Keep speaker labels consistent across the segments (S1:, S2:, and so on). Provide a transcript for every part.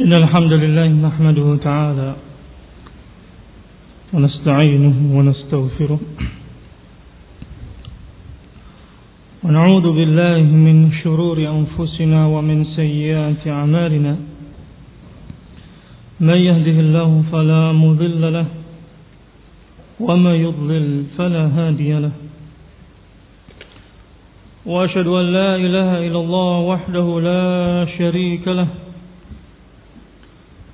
S1: إن الحمد لله نحمده تعالى ونستعينه ونستغفره ونعوذ بالله من شرور أنفسنا ومن سيئات أعمالنا. من يهده الله فلا مضل له وما يضلل فلا هادي له. وأشهد أن لا إله إلا الله وحده لا شريك له.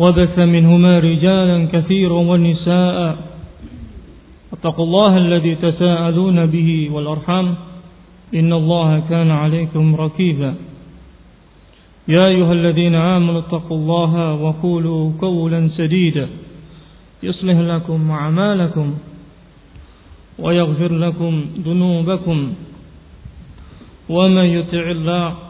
S1: وبث منهما رجالا كثيرا ونساء. اتقوا الله الذي تساءلون به والأرحام. إن الله كان عليكم ركيبا. يا أيها الذين آمنوا اتقوا الله وقولوا قولا سديدا. يصلح لكم أعمالكم ويغفر لكم ذنوبكم. ومن يطع الله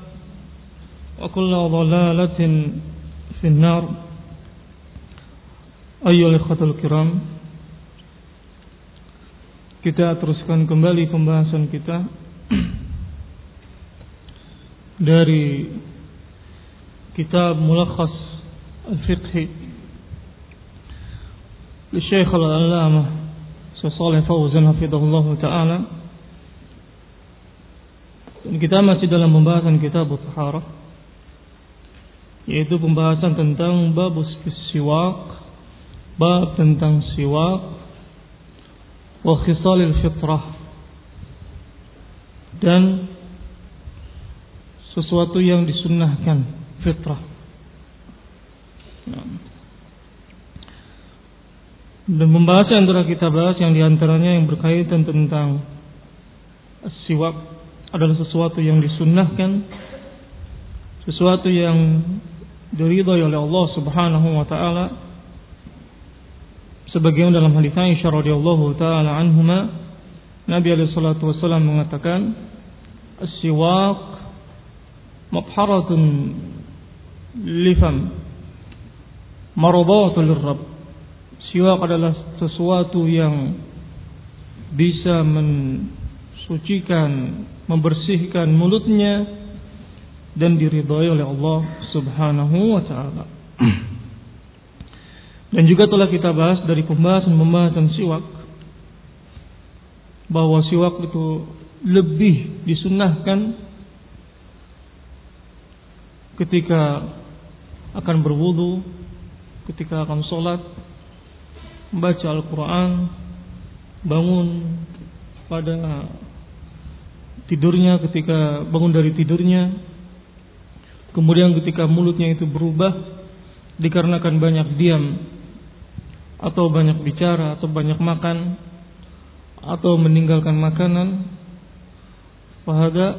S1: وكل ضلالة في النار أيها الإخوة الكرام kita teruskan kembali pembahasan kita dari kitab Mulakhas Al-Fiqhi Syekh Al-Allamah Salih Fauzan Hafidhullah Ta'ala dan kita masih dalam pembahasan kitab Al-Taharah yaitu pembahasan tentang bab siwak bab tentang siwak wa khisalil fitrah dan sesuatu yang disunnahkan fitrah. Dan membahas antara kita bahas yang di antaranya yang berkaitan tentang siwak adalah sesuatu yang disunnahkan sesuatu yang diridhai oleh Allah Subhanahu wa taala. Sebagaimana dalam hadis Aisyah radhiyallahu taala anhuma Nabi alaihi salatu wasallam mengatakan as-siwak mabharatun lifam maradatul rabb siwak adalah sesuatu yang bisa mensucikan membersihkan mulutnya dan diridhai oleh Allah Subhanahu wa taala. Dan juga telah kita bahas dari pembahasan-pembahasan siwak. Bahwa siwak itu lebih disunnahkan ketika akan berwudu, ketika akan sholat, membaca Al-Quran, bangun pada tidurnya ketika bangun dari tidurnya, kemudian ketika mulutnya itu berubah dikarenakan banyak diam atau banyak bicara atau banyak makan atau meninggalkan makanan fahada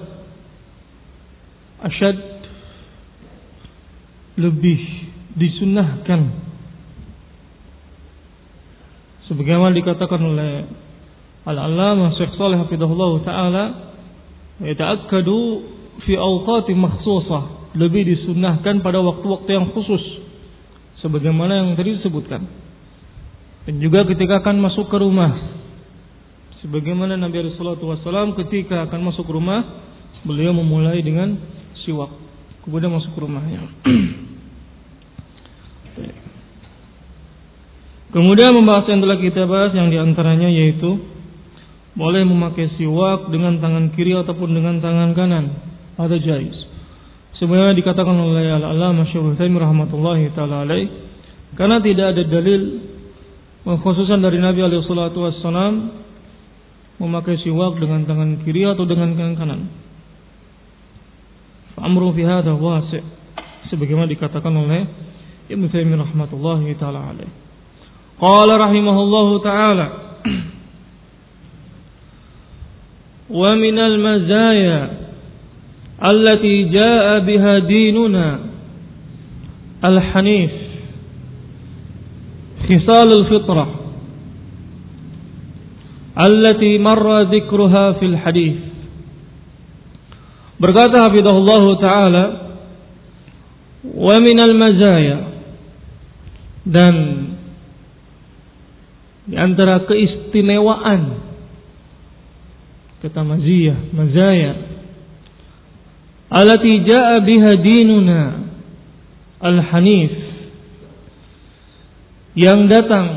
S1: asyad lebih disunahkan sebagaimana dikatakan oleh Al-Allamah Syekh Hafizahullah taala yata'akkadu fi awqati makhsusah lebih disunahkan pada waktu-waktu yang khusus. Sebagaimana yang tadi disebutkan. Dan juga ketika akan masuk ke rumah. Sebagaimana Nabi Rasulullah SAW ketika akan masuk ke rumah beliau memulai dengan siwak. Kemudian masuk ke rumahnya. Kemudian membahas yang telah kita bahas yang di antaranya yaitu boleh memakai siwak dengan tangan kiri ataupun dengan tangan kanan. Ada jais sebagaimana dikatakan oleh Al-Allamah Utsaimin rahmatullahi taala alaih Karena tidak ada dalil khususan dari Nabi alaihi salatu wassalam memakai siwak dengan tangan kiri atau dengan tangan kanan. Amru fi hadha wasi' sebagaimana dikatakan oleh Ibnu Taimiyah rahmatullahi taala alaih. Qala rahimahullahu taala Wa minal mazaya التي جاء بها ديننا الحنيف خصال الفطرة التي مر ذكرها في الحديث berkata hafidhahullah taala wa minal mazaya dan di antara keistimewaan kata maziyah mazaya alati jaa biha dinuna al-hanif. Yang datang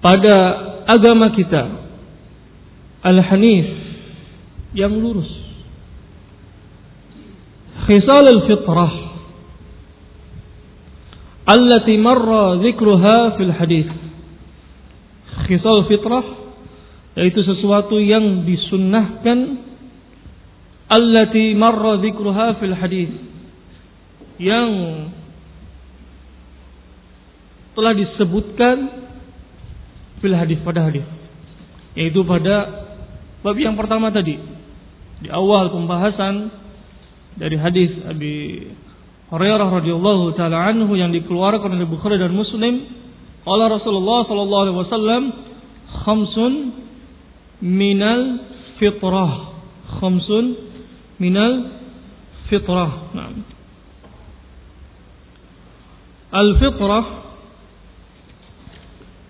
S1: pada agama kita. Al-hanif. Yang lurus. Khisal al-fitrah. Allati marra dzikruha fil hadis khisal fitrah yaitu sesuatu yang disunnahkan allati marra dzikruha fil hadis yang telah disebutkan fil hadis pada hadis yaitu pada bab yang pertama tadi di awal pembahasan dari hadis Abi Hurairah radhiyallahu taala anhu yang dikeluarkan oleh Bukhari dan Muslim qala Rasulullah sallallahu alaihi wasallam khamsun minal fitrah. Khamsun minal fitrah. Nah. Al-fitrah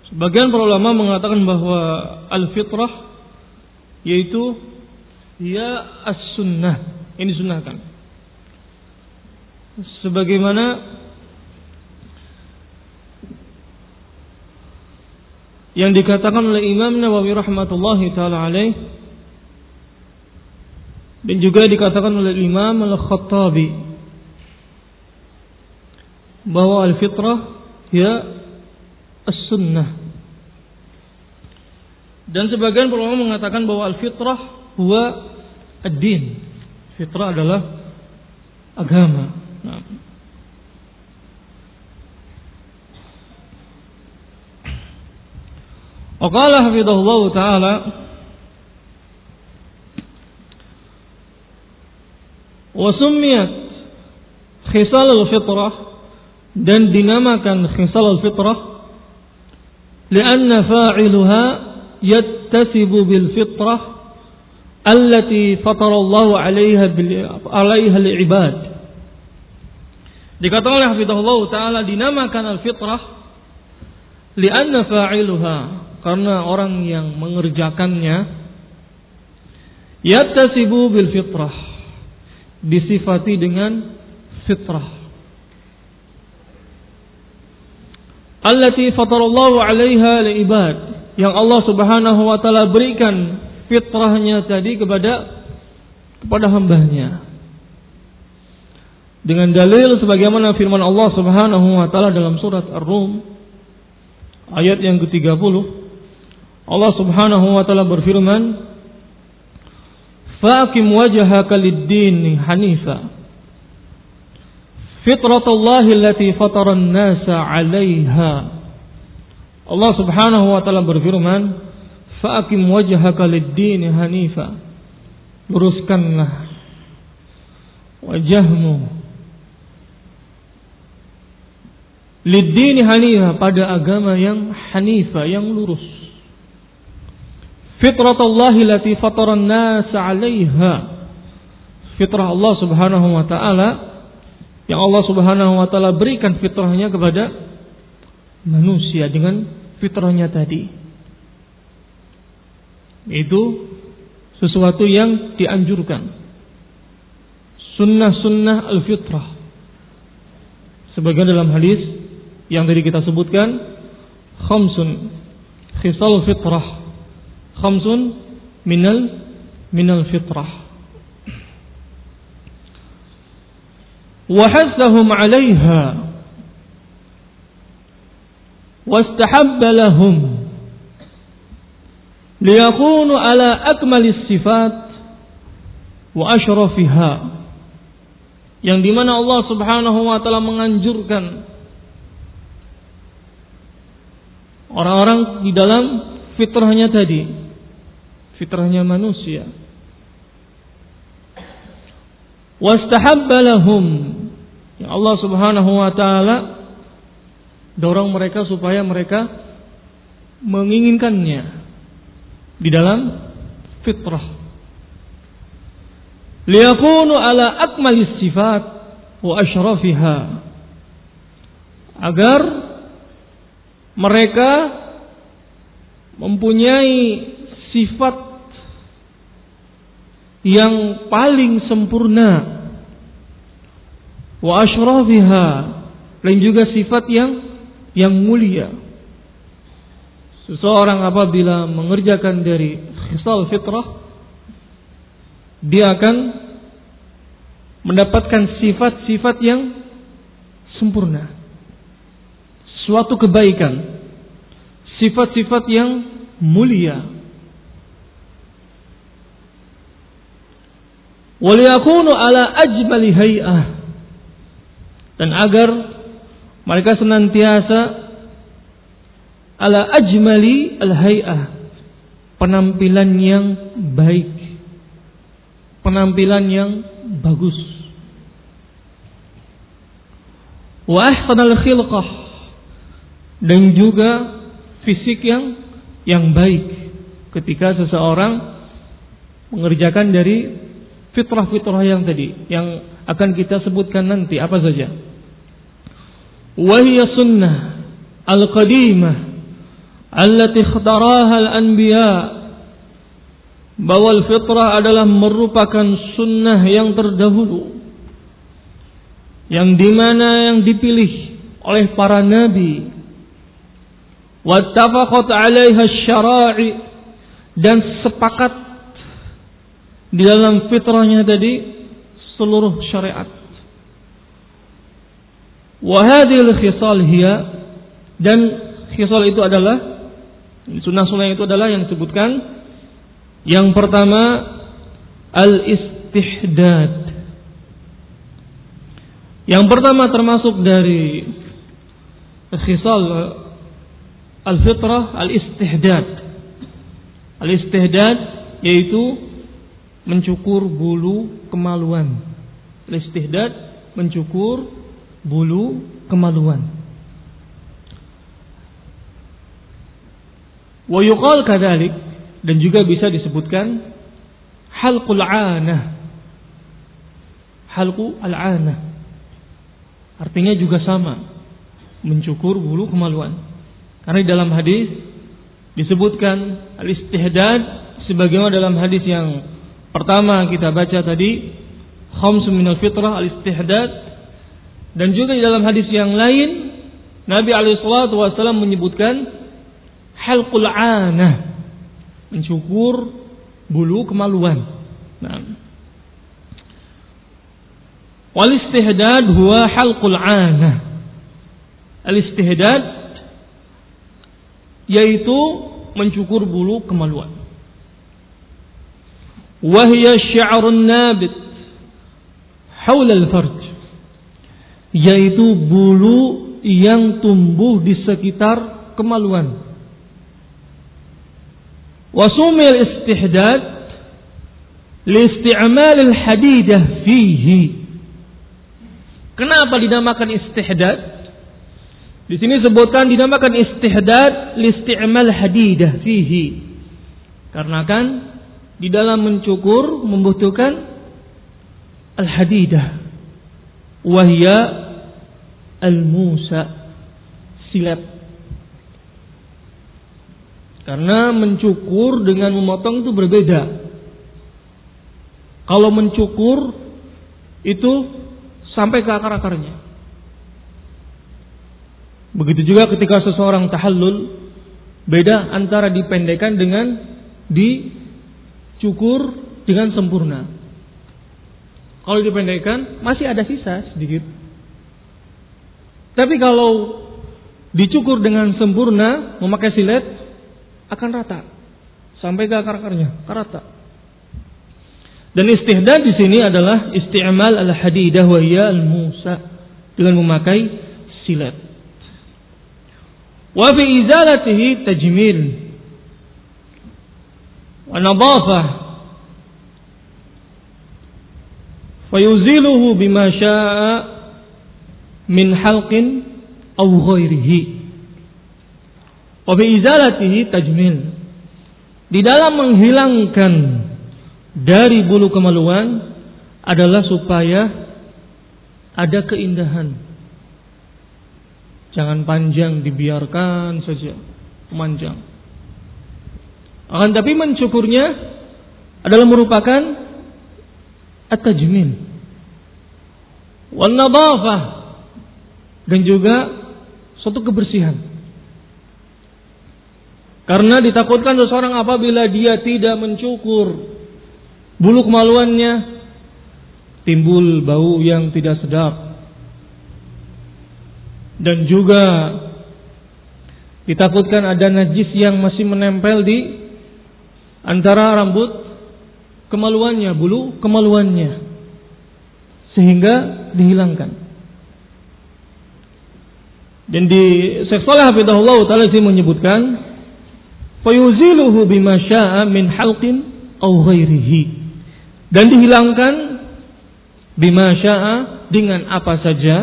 S1: Sebagian para ulama mengatakan bahwa al-fitrah yaitu ya as-sunnah. Ini sunnahkan. Sebagaimana yang dikatakan oleh Imam Nawawi rahmatullahi taala alaih dan juga dikatakan oleh Imam Al-Khattabi bahwa al-fitrah ya as-sunnah. Dan sebagian ulama mengatakan bahwa al-fitrah huwa ad-din. Fitrah adalah agama. Nah. Waqala hafidhahullah ta'ala Wasumiyat khisal al-fitrah dan dinamakan khisal al-fitrah lianna fa'iluha yattasibu bil fitrah allati fatarallahu 'alaiha bil 'alaiha al-ibad dikatakan oleh hafizahullah taala dinamakan al-fitrah lianna fa'iluha karena orang yang mengerjakannya yattasibu bil fitrah disifati dengan fitrah. Allati fatarallahu 'alaiha yang Allah Subhanahu wa taala berikan fitrahnya tadi kepada kepada hambanya. Dengan dalil sebagaimana firman Allah Subhanahu wa taala dalam surat Ar-Rum ayat yang ke-30 Allah Subhanahu wa taala berfirman Faqim wajhaka lid-din hanifa. Fitratullahi allati fatara an-nasa 'alaiha. Allah Subhanahu wa taala berfirman, "Faqim wajhaka lid-din hanifa." Luruskanlah wajahmu lid-din hanifa pada agama yang hanifa yang lurus fitratallahi lati fataran nas 'alaiha. Fitrah Allah Subhanahu wa taala yang Allah Subhanahu wa taala berikan fitrahnya kepada manusia dengan fitrahnya tadi. Itu sesuatu yang dianjurkan. Sunnah-sunnah al-fitrah. Sebagian dalam hadis yang tadi kita sebutkan khamsun khisal fitrah khamsun minal minal fitrah. Wa hasahum 'alayha wastahabba lahum liyakunu ala akmalis sifat wa yang di mana Allah Subhanahu wa taala menganjurkan orang-orang di dalam fitrahnya tadi fitrahnya manusia. Wastahabba lahum. Yang Allah Subhanahu wa taala dorong mereka supaya mereka menginginkannya di dalam fitrah. Liyakunu ala akmalis sifat wa ashrafiha. Agar mereka mempunyai sifat yang paling sempurna wa ashrafiha dan juga sifat yang yang mulia seseorang apabila mengerjakan dari khisal fitrah dia akan mendapatkan sifat-sifat yang sempurna. Suatu kebaikan. Sifat-sifat yang mulia. Waliyakunu ala ajmali hay'ah. Dan agar mereka senantiasa ala ajmali al-hay'ah. Penampilan yang baik penampilan yang bagus. Wa ahsanal khilqah dan juga fisik yang yang baik ketika seseorang mengerjakan dari fitrah-fitrah yang tadi yang akan kita sebutkan nanti apa saja. Wahia sunnah al-qadimah allati ikhtaraha al-anbiya bahwa fitrah adalah merupakan sunnah yang terdahulu yang di mana yang dipilih oleh para nabi wattafaqat 'alaiha syara'i dan sepakat di dalam fitrahnya tadi seluruh syariat wa hadhil khisal hiya dan khisal itu adalah sunnah-sunnah itu adalah yang disebutkan yang pertama al-istihdad. Yang pertama termasuk dari khisal al-fitrah al-istihdad. Al-istihdad yaitu mencukur bulu kemaluan. Al-istihdad mencukur bulu kemaluan. Wa yuqal kadzalik dan juga bisa disebutkan halqul anah. Halqu al-anah. Artinya juga sama, mencukur bulu kemaluan. Karena di dalam hadis disebutkan al-istihdad sebagaimana dalam hadis yang pertama kita baca tadi khamsun minal fitrah al-istihdad dan juga di dalam hadis yang lain Nabi alaihi wasallam menyebutkan halqul anah mencukur bulu kemaluan. Nah. Wal istihdad huwa halqul 'anah. Al istihdad yaitu mencukur bulu kemaluan. Wahya sya'run nabit haula al-farj yaitu bulu yang tumbuh di sekitar kemaluan. وسمي الاستحداد لاستعمال الحديدة فيه Kenapa dinamakan istihdad? Di sini sebutkan dinamakan istihdad listi'mal hadidah fihi. Karena kan di dalam mencukur membutuhkan al-hadidah. Wahya al-musa silat karena mencukur dengan memotong itu berbeda. Kalau mencukur itu sampai ke akar-akarnya. Begitu juga ketika seseorang tahallul, beda antara dipendekkan dengan dicukur dengan sempurna. Kalau dipendekkan masih ada sisa sedikit. Tapi kalau dicukur dengan sempurna memakai silet akan rata sampai ke akar-akarnya, rata. Dan istihdad di sini adalah isti'mal al-hadidah wa al-musa dengan memakai silet. Wa fi izalatihi tajmil bima syaa min halqin aw ghairihi. Wa fi izalatihi tajmil. Di dalam menghilangkan dari bulu kemaluan adalah supaya ada keindahan. Jangan panjang dibiarkan saja memanjang. Akan tapi mencukurnya adalah merupakan at-tajmin nadafah dan juga suatu kebersihan. Karena ditakutkan seseorang apabila dia tidak mencukur bulu kemaluannya timbul bau yang tidak sedap. Dan juga ditakutkan ada najis yang masih menempel di antara rambut kemaluannya, bulu kemaluannya. Sehingga dihilangkan. Dan di Syekh Saleh Hafizahullah taala sih menyebutkan fayuziluhu bima syaa min halqin aw ghairihi dan dihilangkan bima syaa dengan apa saja.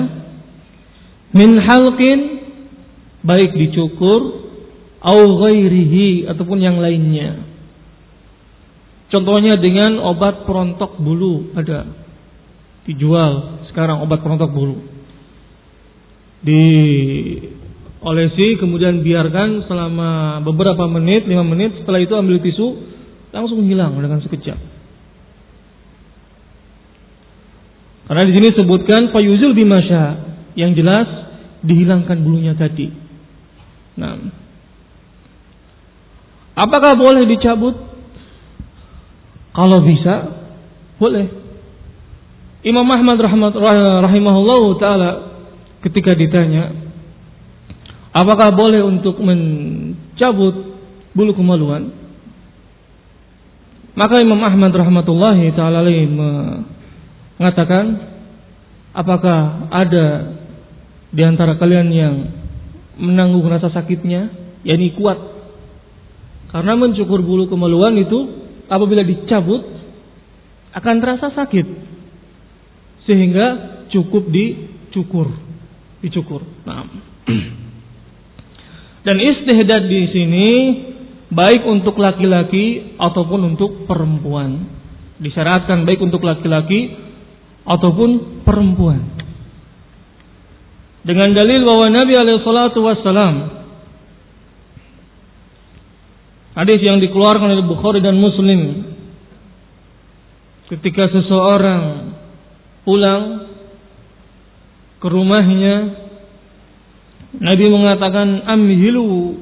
S1: Min halqin baik dicukur au ghairihi ataupun yang lainnya contohnya dengan obat perontok bulu ada. Dijual sekarang obat perontok bulu. Di olesi kemudian biarkan selama beberapa menit lima menit setelah itu ambil tisu langsung hilang dengan sekejap. Karena di sini sebutkan fayuzul bimasya yang jelas dihilangkan bulunya tadi. Nah, apakah boleh dicabut? Kalau bisa, boleh. Imam Ahmad rahimahullah taala ketika ditanya, apakah boleh untuk mencabut bulu kemaluan? Maka Imam Ahmad rahmatullahi taala mengatakan apakah ada di antara kalian yang menanggung rasa sakitnya yakni kuat karena mencukur bulu kemaluan itu apabila dicabut akan terasa sakit. Sehingga cukup dicukur. Dicukur. Nah dan istihdad di sini baik untuk laki-laki ataupun untuk perempuan. Disyaratkan baik untuk laki-laki ataupun perempuan. Dengan dalil bahwa Nabi alaihi salatu wassalam hadis yang dikeluarkan oleh Bukhari dan Muslim. Ketika seseorang pulang ke rumahnya Nabi mengatakan amhilu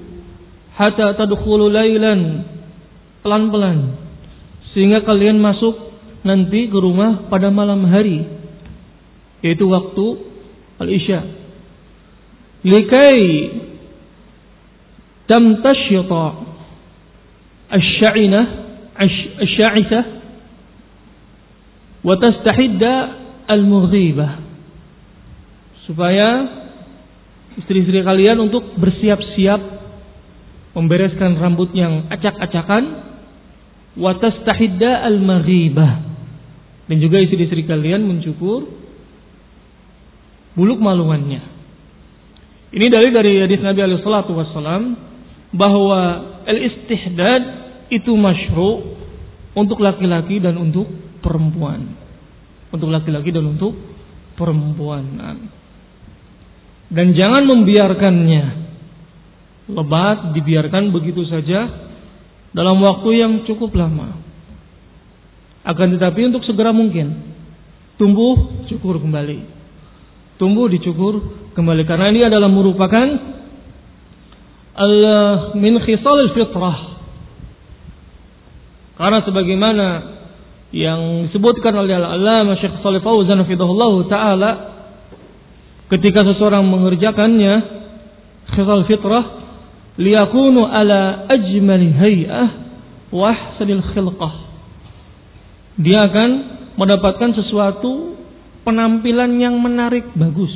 S1: hatta tadkhulu lailan pelan-pelan sehingga kalian masuk nanti ke rumah pada malam hari yaitu waktu al-isya. Likai tamtashyata asy-sya'ithah wa tastahidda al-mughibah supaya istri-istri kalian untuk bersiap-siap membereskan rambut yang acak-acakan wa tastahidda al-maghibah dan juga istri-istri kalian mencukur bulu kemaluannya. Ini dari dari hadis Nabi alaihi salatu wasallam bahwa al-istihdad itu masyru untuk laki-laki dan untuk perempuan. Untuk laki-laki dan untuk perempuan. Dan jangan membiarkannya lebat dibiarkan begitu saja dalam waktu yang cukup lama. Akan tetapi untuk segera mungkin tumbuh cukur kembali. Tumbuh dicukur kembali karena ini adalah merupakan al min khisal fitrah. Karena sebagaimana yang disebutkan oleh Al-Allamah Syekh Shalih Fauzan taala ketika seseorang mengerjakannya khisal fitrah liyakunu ala ajmali hay'ah wa ahsanil khilqah. Dia akan mendapatkan sesuatu penampilan yang menarik, bagus.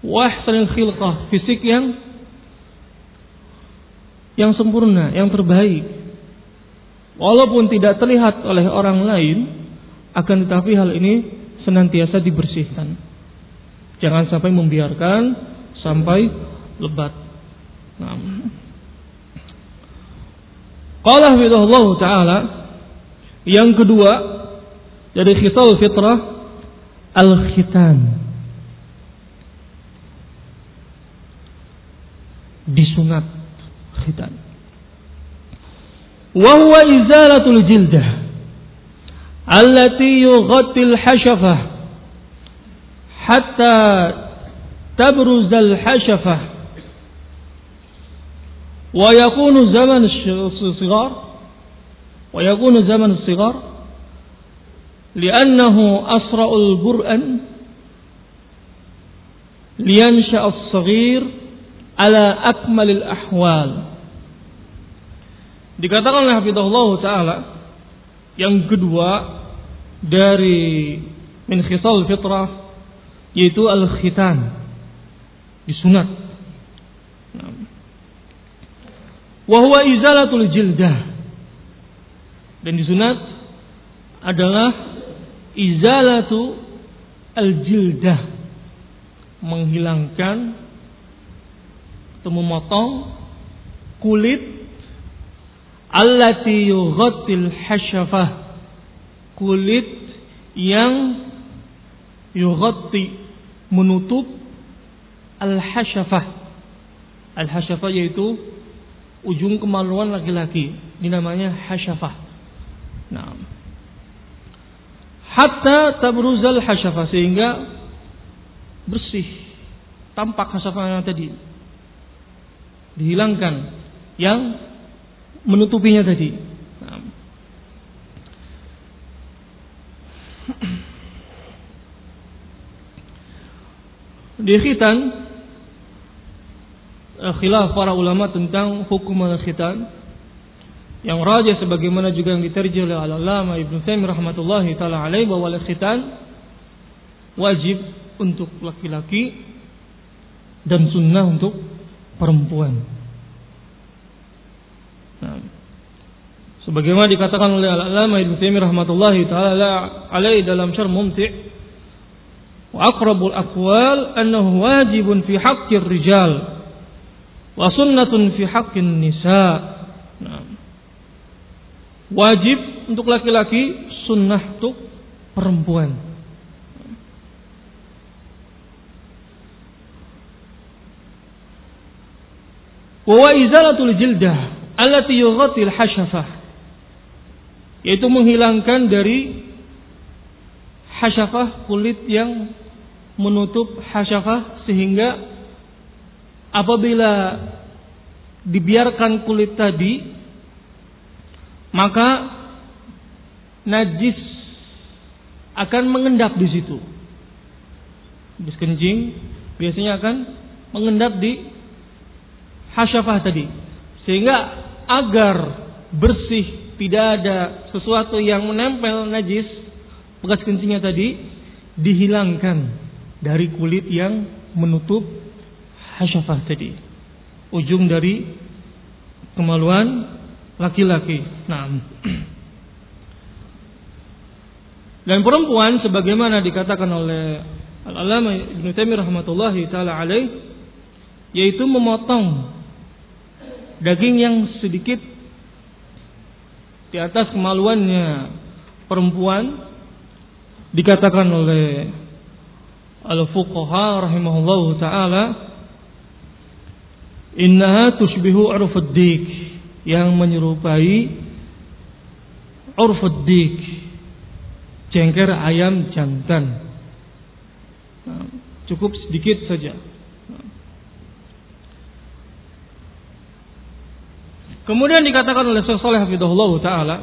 S1: Wa ahsanil khilqah, fisik yang yang sempurna, yang terbaik. Walaupun tidak terlihat oleh orang lain, akan tetapi hal ini senantiasa dibersihkan. Jangan sampai membiarkan sampai lebat. Nah. Qala Allah taala yang kedua dari khisal fitrah al-khitan. Disunat الختان وهو إزالة الجلدة التي يغطي الحشفة حتى تبرز الحشفة. ويكون زمن الصغار ويكون زمن الصغار لأنه أسرع البرأن لينشأ الصغير على أكمل الأحوال. Dikatakan oleh Hafizahullah Ta'ala Yang kedua Dari Min khisal fitrah Yaitu al-khitan Disunat. Wahuwa izalatul jildah. Dan disunat Adalah Izalatu Al-jildah Menghilangkan Atau memotong Kulit allati yughattil hasyafah kulit yang yughatti menutup al-hasyafah al-hasyafah yaitu ujung kemaluan laki-laki. Ini namanya hasyafah nah hatta tabruzal hasyafah sehingga bersih tampak hasyafahnya tadi. Dihilangkan yang menutupinya tadi. Di khitan eh, khilaf para ulama tentang hukum al-khitan yang raja sebagaimana juga yang diterjemah oleh Al-Allamah Ibnu Taimiyah rahmatullahi taala alaihi bahwa al-khitan wajib untuk laki-laki dan sunnah untuk perempuan. Sebagaimana dikatakan oleh Al-Allamah Ibnu Taimiyah rahmatullahi taala alaihi dalam Syarh Mumti' wa aqrabul aqwal annahu wajibun fi haqqir rijal wa sunnatun fi haqqin nisa. Wajib untuk laki-laki, sunnah untuk perempuan. Wa izalatul jildah allati yughatil hasyafah yaitu menghilangkan dari hasyafah kulit yang menutup hasyafah sehingga apabila dibiarkan kulit tadi maka najis akan mengendap di situ. Habis kencing biasanya akan mengendap di hasyafah tadi. Sehingga agar bersih, tidak ada sesuatu yang menempel najis bekas kencingnya tadi dihilangkan dari kulit yang menutup hasyafah tadi. Ujung dari kemaluan laki-laki. Nah. Dan perempuan sebagaimana dikatakan oleh Al-Alama Ibnu Taimiyah rahmatullahi taala alaih yaitu memotong daging yang sedikit di atas kemaluannya perempuan dikatakan oleh al-fuqaha rahimahullahu taala innaha tushbihu urfud dik yang menyerupai urfud dik jengker ayam jantan. Nah, cukup sedikit saja Kemudian dikatakan oleh Syekh Saleh Hafizahullah taala,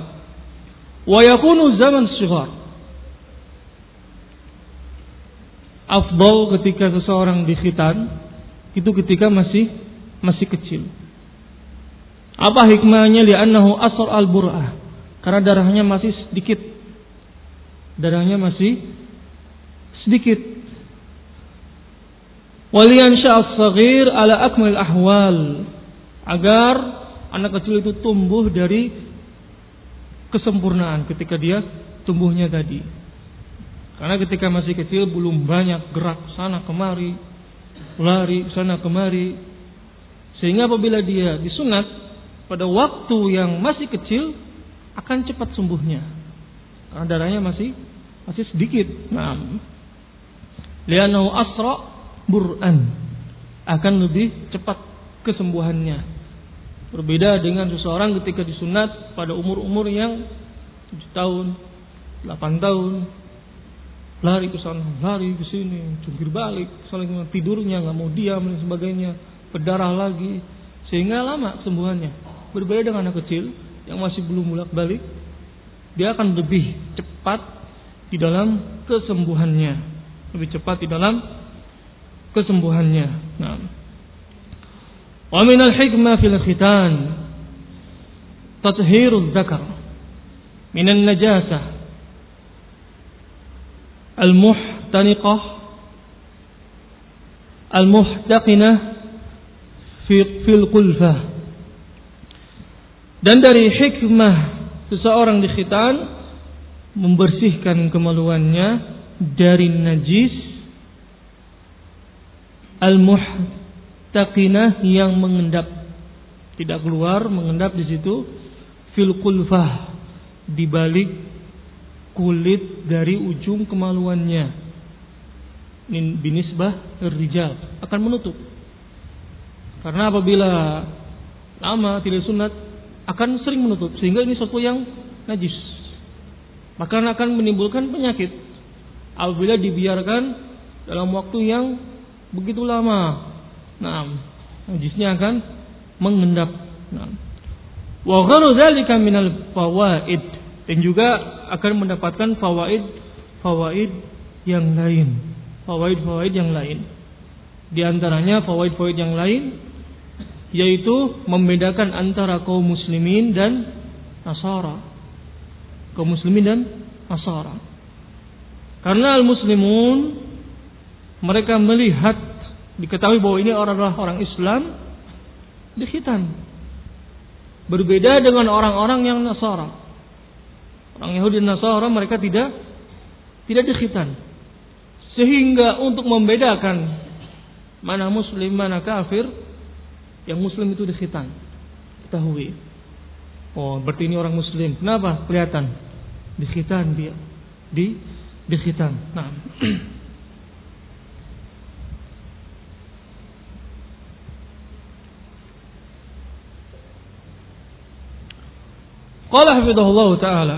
S1: "Wa yakunu zaman shighar." afdol ketika seseorang dikhitan itu ketika masih masih kecil. Apa hikmahnya li'annahu asr al-bur'ah? Karena darahnya masih sedikit. Darahnya masih sedikit. Waliyan as-saghir ala akmal ahwal agar anak kecil itu tumbuh dari kesempurnaan ketika dia tumbuhnya tadi. Karena ketika masih kecil belum banyak gerak sana kemari, lari sana kemari. Sehingga apabila dia disunat pada waktu yang masih kecil akan cepat sembuhnya. Karena darahnya masih masih sedikit. Nah, lianau asra bur'an akan lebih cepat kesembuhannya. Berbeda dengan seseorang ketika disunat pada umur-umur yang 7 tahun, 8 tahun, lari ke sana, lari ke sini, jungkir balik, saling tidurnya nggak mau diam dan sebagainya, berdarah lagi, sehingga lama kesembuhannya. Berbeda dengan anak kecil yang masih belum bolak balik, dia akan lebih cepat di dalam kesembuhannya, lebih cepat di dalam kesembuhannya. Nah, Wa min al-hikmah fil khitan tathhirul dzakar min an-najasah al-muhtaniqah al-muhtaqinah fi fil qulfah dan dari hikmah seseorang di khitan membersihkan kemaluannya dari najis al-muhtaniqah al-muhtaqinah yang mengendap. Tidak keluar mengendap di situ. Fil qulfah di balik kulit dari ujung kemaluannya. Binisbah rijal. Akan menutup. Karena apabila lama tidak sunat akan sering menutup. Sehingga ini sesuatu yang najis. Maka akan menimbulkan penyakit. Apabila dibiarkan dalam waktu yang begitu lama nah najisnya akan mengendap. Nah wa minal fawaid. Dan juga akan mendapatkan fawaid fawaid yang lain. Fawaid fawaid yang lain. Di antaranya fawaid fawaid yang lain yaitu membedakan antara kaum muslimin dan nasara. Kaum muslimin dan nasara. Karena al muslimun mereka melihat diketahui bahwa ini adalah orang Islam dikhitan berbeda dengan orang-orang yang nasara Orang Yahudi Nasara mereka tidak tidak dikhitan. Sehingga untuk membedakan mana muslim mana kafir, yang muslim itu dikhitan. Ketahui. Oh, berarti ini orang muslim. Kenapa? Kelihatan dikhitan dia. Di dikhitan. Nah. Qala hafidhahullah taala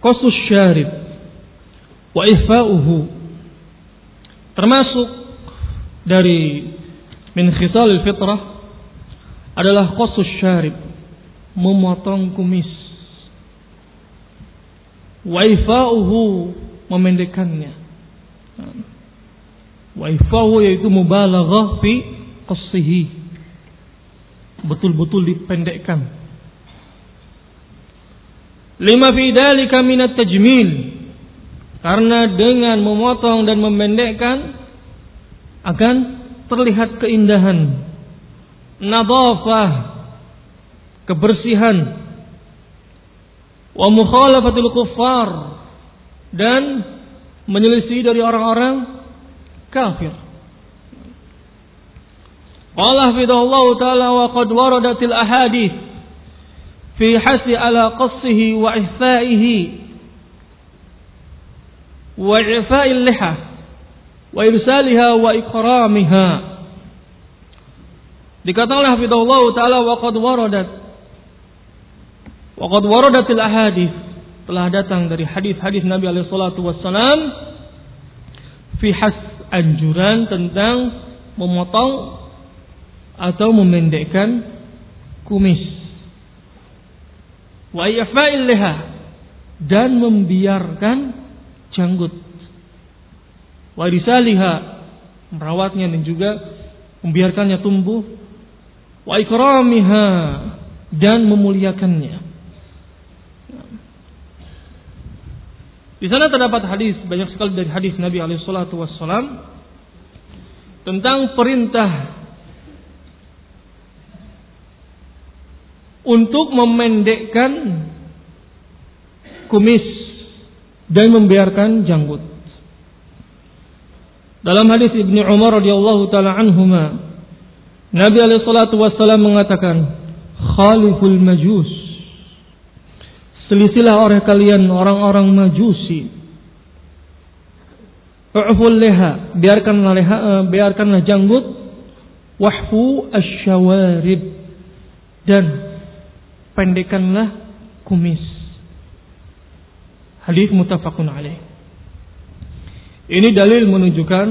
S1: qasus syarib wa ifa'uhu termasuk dari min khisal fitrah adalah qasus syarib memotong kumis wa ifa'uhu memendekkannya wa ifa'uhu yaitu mubalaghah fi qassihi betul-betul dipendekkan Lima fi dzalika minat tajmil. Karena dengan memotong dan memendekkan akan terlihat keindahan, nadhafah, kebersihan, wa mukhalafatul kuffar dan menyelisih dari orang-orang kafir. Allah fidallahu taala wa qad waradatil ahadith في حث على قصه وإحفائه وإعفاء اللحى وإرسالها وإكرامها dikatakan oleh Hafidhullah Ta'ala waqad waradat waqad waradatil ahadith telah datang dari hadis-hadis Nabi alaihi salatu wassalam fi has anjuran tentang memotong atau memendekkan kumis wa liha dan membiarkan janggut. Warisaliha merawatnya dan juga membiarkannya tumbuh. Wa ikramiha dan memuliakannya. Di sana terdapat hadis banyak sekali dari hadis Nabi alaihi salatu tentang perintah untuk memendekkan kumis dan membiarkan janggut. Dalam hadis Ibnu Umar radhiyallahu taala anhuma, Nabi alaihi salatu wasallam mengatakan, "Khaliful majus." Selisilah oleh kalian orang-orang majusi. U'ful leha, biarkanlah leha, uh, biarkanlah janggut. Wahfu asyawarib dan pendekkanlah kumis. Hadis mutafakun alaih. Ini dalil menunjukkan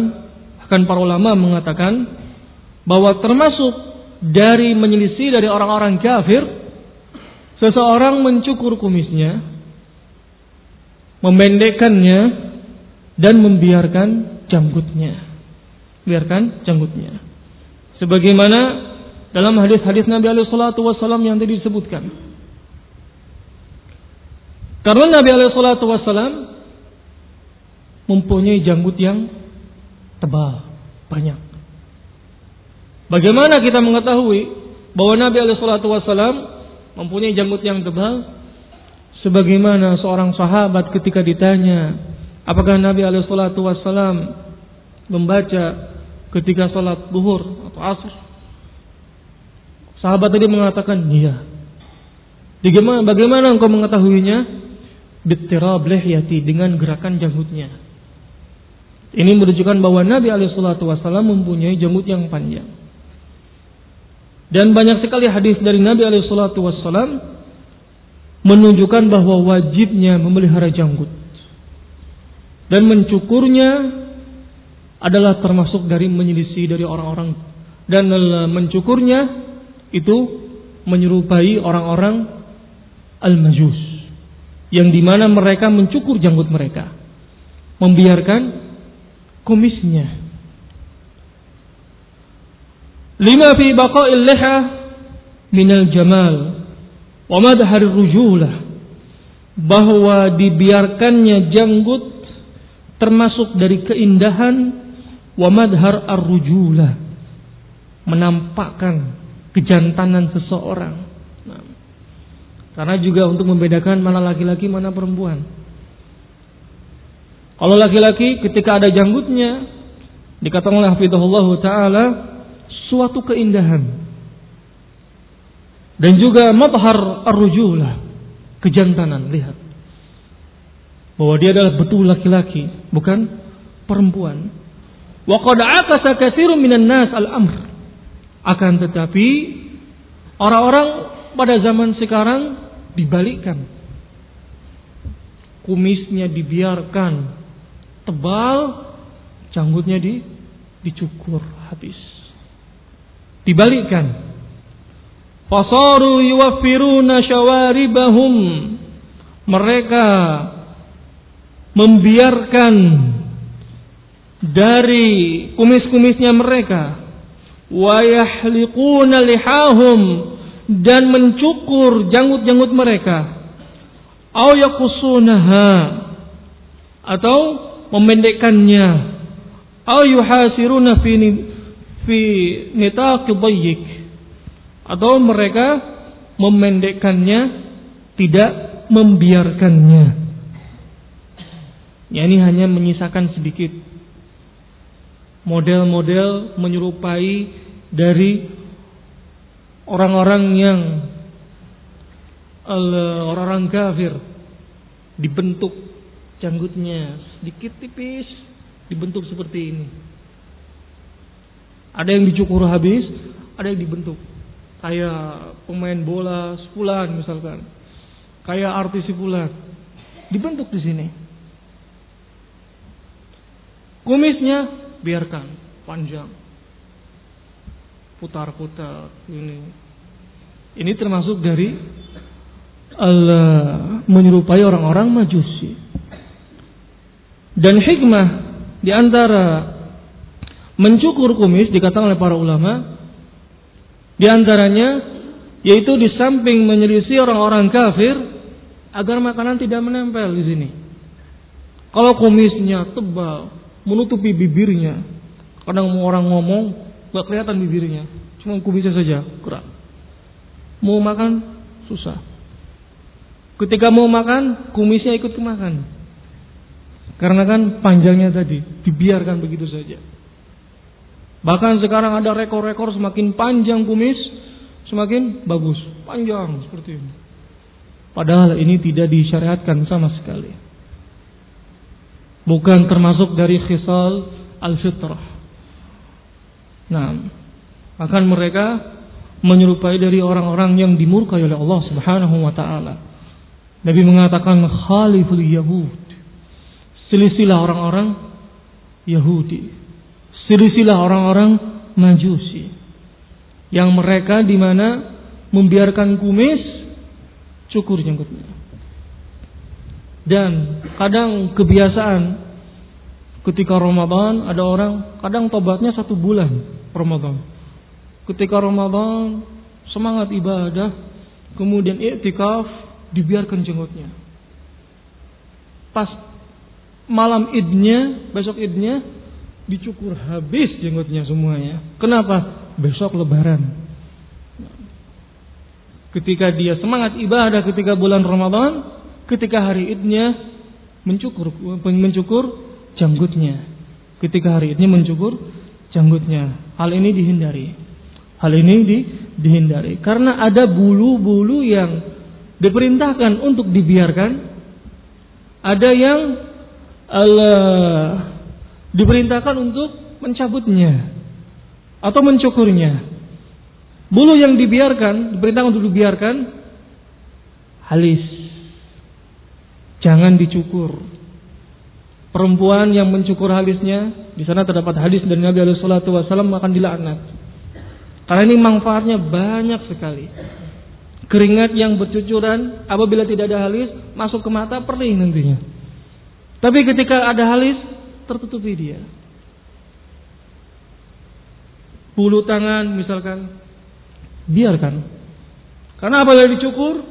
S1: akan para ulama mengatakan bahwa termasuk dari menyelisih dari orang-orang kafir seseorang mencukur kumisnya memendekkannya dan membiarkan janggutnya biarkan janggutnya sebagaimana dalam hadis-hadis Nabi alaihi salatu wasallam yang tadi disebutkan. Karena Nabi alaihi salatu wasallam mempunyai janggut yang tebal, banyak. Bagaimana kita mengetahui bahwa Nabi alaihi salatu wasallam mempunyai janggut yang tebal? Sebagaimana seorang sahabat ketika ditanya, apakah Nabi alaihi salatu wasallam membaca ketika salat duhur atau asar Sahabat tadi mengatakan, iya. Bagaimana, bagaimana engkau mengetahuinya? Bittirab lihyati dengan gerakan janggutnya. Ini menunjukkan bahwa Nabi SAW mempunyai janggut yang panjang. Dan banyak sekali hadis dari Nabi SAW menunjukkan bahwa wajibnya memelihara janggut. Dan mencukurnya adalah termasuk dari menyelisih dari orang-orang dan mencukurnya itu menyerupai orang-orang al-majus yang di mana mereka mencukur janggut mereka membiarkan kumisnya. Lima fi baqa'il liha minal jamal wa madhar rujulah bahwa dibiarkannya janggut termasuk dari keindahan wa madhar ar-rujulah menampakkan kejantanan seseorang. Nah, karena juga untuk membedakan mana laki-laki mana perempuan. Kalau laki-laki ketika ada janggutnya dikatakan oleh taala suatu keindahan. Dan juga mathar ar-rujulah, kejantanan, lihat. Bahwa dia adalah betul laki-laki, bukan perempuan. Wa qad akasa katsirun minan nas al-amr. Akan tetapi orang-orang pada zaman sekarang dibalikkan. Kumisnya dibiarkan tebal, janggutnya di dicukur habis. Dibalikkan. Fasaru yuwaffiruna syawaribahum. Mereka membiarkan dari kumis-kumisnya mereka wa yahliquna lihahum dan mencukur janggut-janggut mereka. au yaqusunaha atau memendekkannya. au yuhasiruna fi fi nitaq atau mereka memendekkannya tidak membiarkannya. Ya ini hanya menyisakan sedikit. Model-model menyerupai dari orang-orang yang orang-orang kafir dibentuk janggutnya sedikit tipis dibentuk seperti ini. Ada yang dicukur habis, ada yang dibentuk. Kayak pemain bola sepulan misalkan. Kayak artis sepulan. Dibentuk di sini. Kumisnya biarkan panjang putar-putar ini ini termasuk dari Allah menyerupai orang-orang Majusi. Dan hikmah di antara mencukur kumis dikatakan oleh para ulama di antaranya yaitu di samping menyelisih orang-orang kafir agar makanan tidak menempel di sini. Kalau kumisnya tebal, menutupi bibirnya, kadang orang ngomong gak kelihatan bibirnya, cuma kumisnya saja kurang. Mau makan susah. Ketika mau makan, kumisnya ikut kemakan. Karena kan panjangnya tadi dibiarkan begitu saja. Bahkan sekarang ada rekor-rekor semakin panjang kumis, semakin bagus, panjang seperti ini. Padahal ini tidak disyariatkan sama sekali. Bukan termasuk dari khisal al-fitrah. Nah, akan mereka menyerupai dari orang-orang yang dimurkai oleh Allah Subhanahu wa taala. Nabi mengatakan khaliful yahud. Silisilah orang-orang Yahudi. Silsilah orang-orang Majusi yang mereka di mana membiarkan kumis cukur jenggotnya. Dan kadang kebiasaan ketika Ramadan ada orang kadang tobatnya satu bulan Ramadan. Ketika Ramadan semangat ibadah, kemudian iktikaf dibiarkan jenggotnya. Pas malam idnya, besok idnya dicukur habis jenggotnya semuanya. Kenapa? Besok lebaran. Ketika dia semangat ibadah ketika bulan Ramadan, ketika hari idnya mencukur mencukur janggutnya. Ketika hari idnya mencukur janggutnya. Hal ini dihindari. Hal ini di, dihindari karena ada bulu-bulu yang diperintahkan untuk dibiarkan. Ada yang Allah diperintahkan untuk mencabutnya atau mencukurnya. Bulu yang dibiarkan, diperintahkan untuk dibiarkan halis. Jangan dicukur. Perempuan yang mencukur halisnya, di sana terdapat hadis dari Nabi alaihi salatu wasallam akan dilaknat. Karena ini manfaatnya banyak sekali. Keringat yang bercucuran apabila tidak ada halis masuk ke mata perih nantinya. Tapi ketika ada halis tertutupi dia. Bulu tangan misalkan, biarkan. Karena apa yang dicukur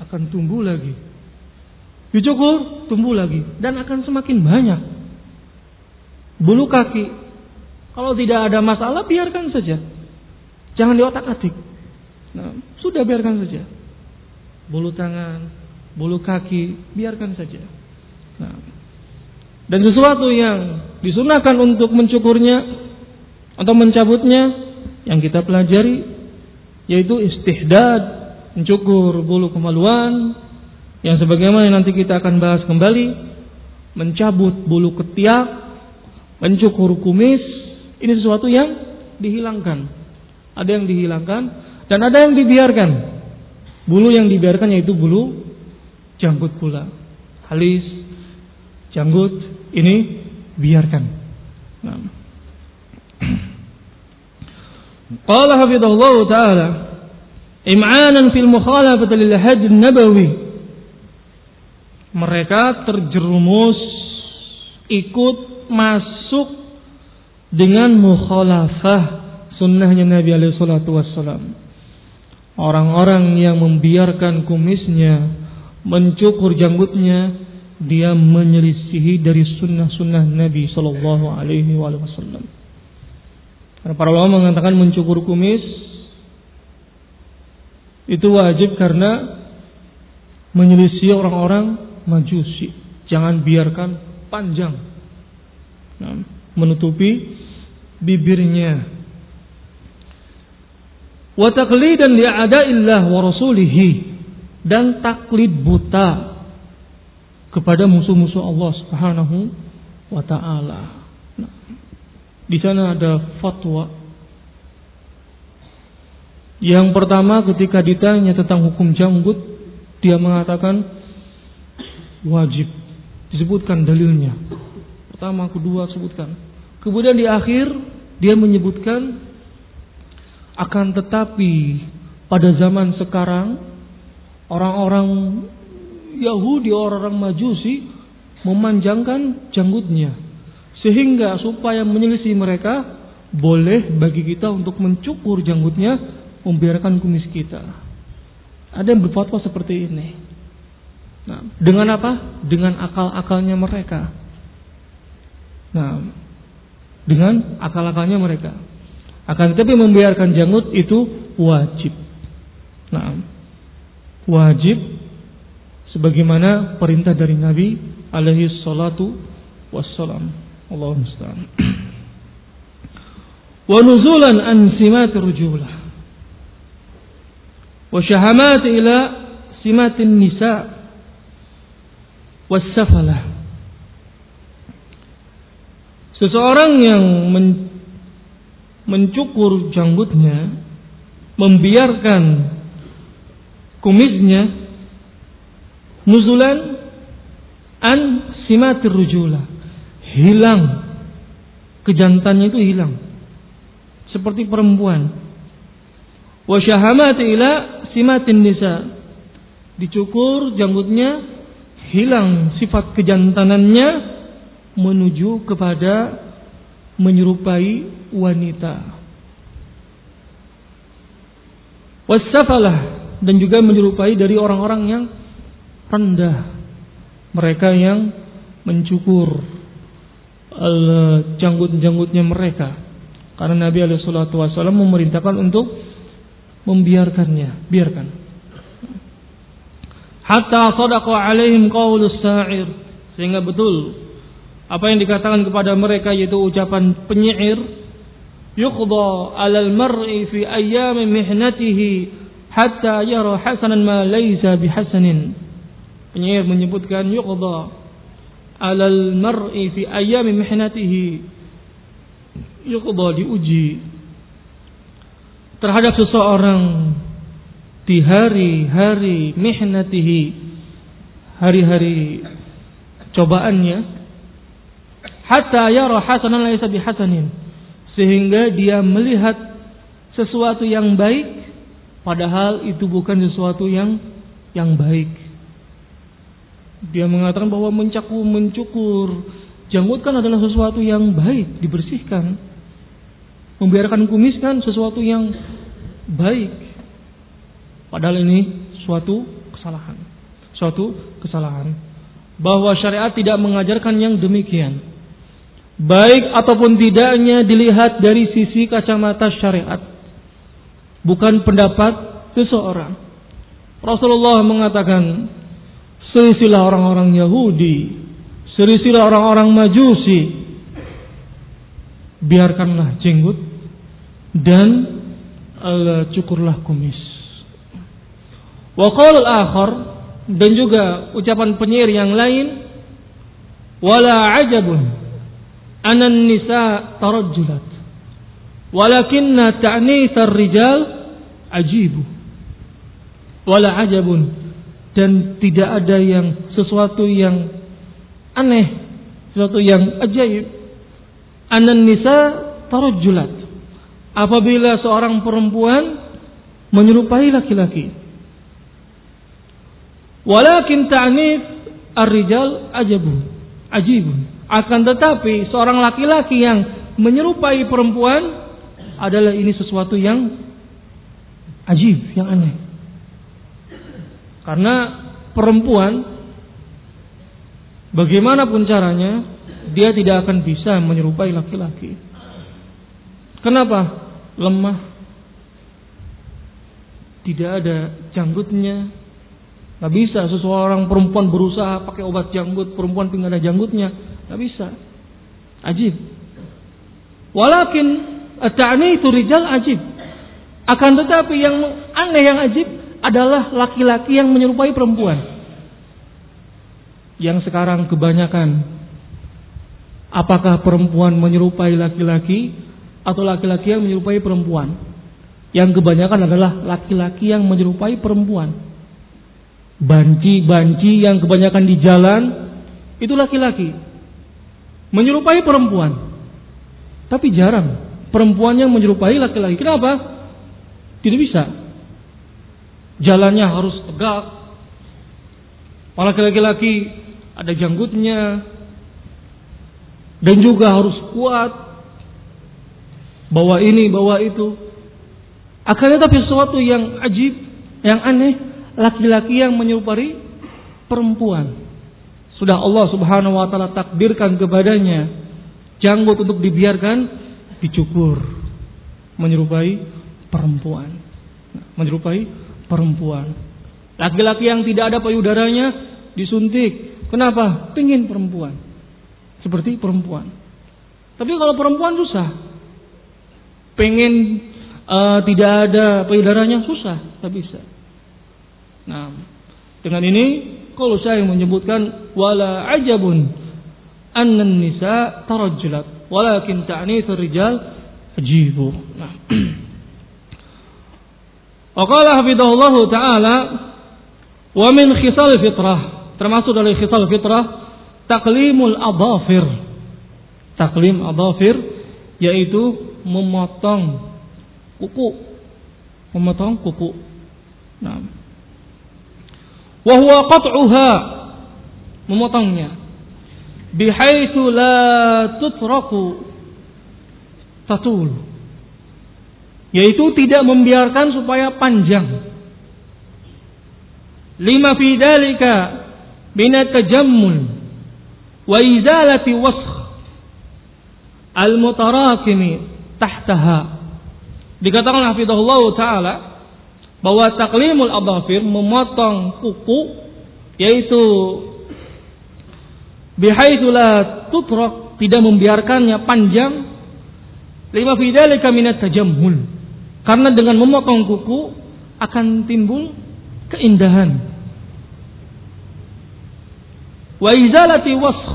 S1: akan tumbuh lagi. Dicukur, tumbuh lagi dan akan semakin banyak. Bulu kaki, kalau tidak ada masalah biarkan saja. Jangan diotak-atik. Nah, sudah biarkan saja. Bulu tangan, bulu kaki, biarkan saja. Nah, dan sesuatu yang disunahkan untuk mencukurnya atau mencabutnya yang kita pelajari yaitu istihdad, mencukur bulu kemaluan yang sebagaimana nanti kita akan bahas kembali, mencabut bulu ketiak, mencukur kumis, ini sesuatu yang dihilangkan. Ada yang dihilangkan dan ada yang dibiarkan. Bulu yang dibiarkan yaitu bulu janggut pula. Halis, janggut ini biarkan. Nah. Qala hafidhahullah taala im'anan fil mukhalafati lil hadj nabawi mereka terjerumus ikut masuk dengan mukhalafah sunnahnya Nabi alaihi salatu orang-orang yang membiarkan kumisnya mencukur janggutnya dia menyelisihi dari sunnah-sunnah Nabi Shallallahu Alaihi Wasallam. Para ulama mengatakan mencukur kumis itu wajib karena menyelisihi orang-orang majusi. Jangan biarkan panjang, nah, menutupi bibirnya. Wa taqlidan li a'da'illah wa rasulihi dan taklid buta kepada musuh-musuh Allah Subhanahu wa taala. Nah, di sana ada fatwa. Yang pertama ketika ditanya tentang hukum janggut, dia mengatakan wajib. Disebutkan dalilnya. Pertama, kedua sebutkan. Kemudian di akhir dia menyebutkan akan tetapi pada zaman sekarang orang-orang Yahudi, orang-orang Majusi memanjangkan janggutnya. Sehingga supaya menyelisih mereka, boleh bagi kita untuk mencukur janggutnya, membiarkan kumis kita. Ada yang berfatwa seperti ini. Nah, dengan apa? Dengan akal-akalnya mereka. Nah, dengan akal-akalnya mereka. Akan tetapi membiarkan janggut itu wajib. Nah, wajib sebagaimana perintah dari Nabi alaihi salatu wassalam. Allah musta'an. Wa nuzulan an simat rujulah. Wa syahamat ila simatin nisa wasafalah. Seseorang yang men mencukur janggutnya, membiarkan kumisnya, nuzulan an simatir rujula. Hilang. Kejantannya itu hilang. Seperti perempuan. Wa ila simatin nisa. Dicukur janggutnya hilang sifat kejantanannya menuju kepada menyerupai wanita. Wasafalah dan juga menyerupai dari orang-orang yang rendah. Mereka yang mencukur janggut-janggutnya mereka. Karena Nabi SAW memerintahkan untuk membiarkannya, biarkan. Hatta sadaqa alaihim qaulus sa'ir. Sehingga betul apa yang dikatakan kepada mereka yaitu ucapan penyair yuqda 'alal mar'i fi ayyami mihnatihi hatta yara hasanan ma laysa bihasanin penyair menyebutkan yuqda 'alal mar'i fi ayyami mihnatihi yuqda diuji terhadap seseorang di hari-hari mihnatihi hari-hari cobaannya hatta yara hasanan laisa bihasanin sehingga dia melihat sesuatu yang baik padahal itu bukan sesuatu yang yang baik. Dia mengatakan bahwa mencakup mencukur janggut kan adalah sesuatu yang baik dibersihkan membiarkan kumis kan sesuatu yang baik padahal ini suatu kesalahan. Suatu kesalahan. Bahwa syariat tidak mengajarkan yang demikian. Baik ataupun tidaknya dilihat dari sisi kacamata syariat. Bukan pendapat seseorang. Rasulullah mengatakan serisilah orang-orang Yahudi. Serisilah orang-orang Majusi. Biarkanlah jenggut dan cukurlah kumis wa akhar dan juga ucapan penyair yang lain wala ajabun anan nisa tarajjulat walakinna ta'nis rijal ajibu wala ajabun dan tidak ada yang sesuatu yang aneh sesuatu yang ajaib. Anan nisa tarajjulat apabila seorang perempuan menyerupai laki-laki walakin ta'nis ar-rijal ajabun ajibun akan tetapi seorang laki-laki yang menyerupai perempuan adalah ini sesuatu yang ajib, yang aneh. Karena perempuan bagaimanapun caranya dia tidak akan bisa menyerupai laki-laki. Kenapa? Lemah. Tidak ada janggutnya, Gak bisa seseorang perempuan berusaha pakai obat janggut, perempuan tinggal ada janggutnya. Gak bisa. Ajib. Walakin ta'ni itu rijal ajib. Akan tetapi yang aneh yang ajib adalah laki-laki yang menyerupai perempuan. Yang sekarang kebanyakan apakah perempuan menyerupai laki-laki atau laki-laki yang menyerupai perempuan? Yang kebanyakan adalah laki-laki yang menyerupai perempuan banci-banci yang kebanyakan di jalan itu laki-laki. Menyerupai perempuan. Tapi jarang perempuan yang menyerupai laki-laki. Kenapa? Tidak bisa. Jalannya harus tegak. Para laki-laki ada janggutnya. Dan juga harus kuat. Bawa ini bawa itu. Akan tetapi sesuatu yang ajib, yang aneh, laki-laki yang menyerupai perempuan. Sudah Allah Subhanahu wa taala takdirkan kepadanya janggut untuk dibiarkan dicukur menyerupai perempuan. Menyerupai perempuan. Laki-laki yang tidak ada payudaranya disuntik. Kenapa? Pingin perempuan. Seperti perempuan. Tapi kalau perempuan susah. Pengen uh, tidak ada payudaranya susah, tak bisa. Nah, dengan ini kalau saya menyebutkan wala ajabun annan nisa tarajjulat walakin ta'nitsur rijal ajibu. Nah. Wa qala hafidhahullah taala wa min khisal fitrah termasuk dari khisal fitrah taklimul adhafir. Taklim adhafir yaitu memotong kuku. Memotong kuku. Nah, wa huwa qat'uha. Memotongnya. Bihaitsu la tutraku tatul. Yaitu tidak membiarkan supaya panjang. Lima fi dalika min tajammul wa izalati wasх al mutarakimi tahtaha. Dikatakan hafizahullah taala bahwa taklimul adhafir memotong kuku yaitu bihaitsu la tutrak tidak membiarkannya panjang. Lima fidzalika minat tajammul. Karena dengan memotong kuku akan timbul keindahan. Wa izalati wasх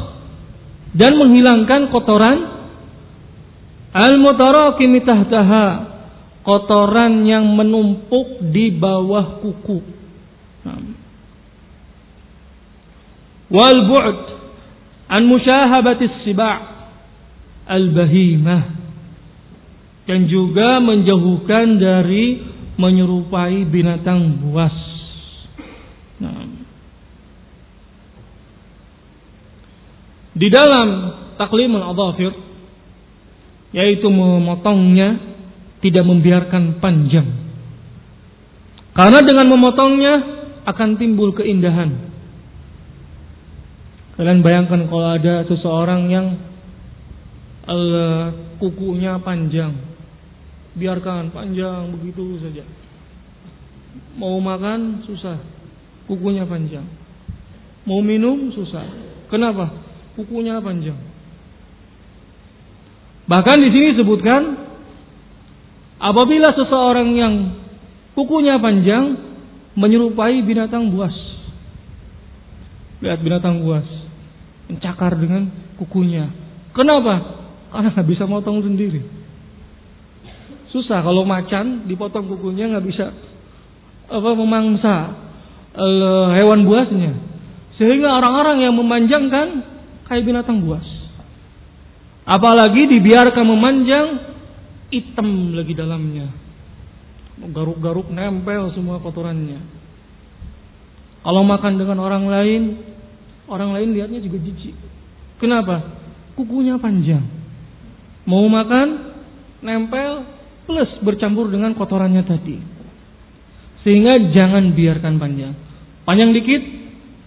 S1: dan menghilangkan kotoran. Al mutarakimi tahtaha kotoran yang menumpuk di bawah kuku. Wal bu'd an musyahabatis siba' al-bahimah dan juga menjauhkan dari menyerupai binatang buas. Nah. Di dalam taklimul adhafir yaitu memotongnya tidak membiarkan panjang. Karena dengan memotongnya akan timbul keindahan. Kalian bayangkan kalau ada seseorang yang uh, kukunya panjang. Biarkan panjang begitu saja. Mau makan susah, kukunya panjang. Mau minum susah. Kenapa? Kukunya panjang. Bahkan di sini sebutkan Apabila seseorang yang kukunya panjang menyerupai binatang buas. Lihat binatang buas. Mencakar dengan kukunya. Kenapa? Karena nggak bisa motong sendiri. Susah kalau macan dipotong kukunya nggak bisa apa memangsa uh, hewan buasnya. Sehingga orang-orang yang memanjangkan kayak binatang buas. Apalagi dibiarkan memanjang hitam lagi dalamnya. Garuk-garuk nempel semua kotorannya. Kalau makan dengan orang lain, orang lain lihatnya juga jijik. Kenapa? Kukunya panjang. Mau makan, nempel, plus bercampur dengan kotorannya tadi. Sehingga jangan biarkan panjang. Panjang dikit,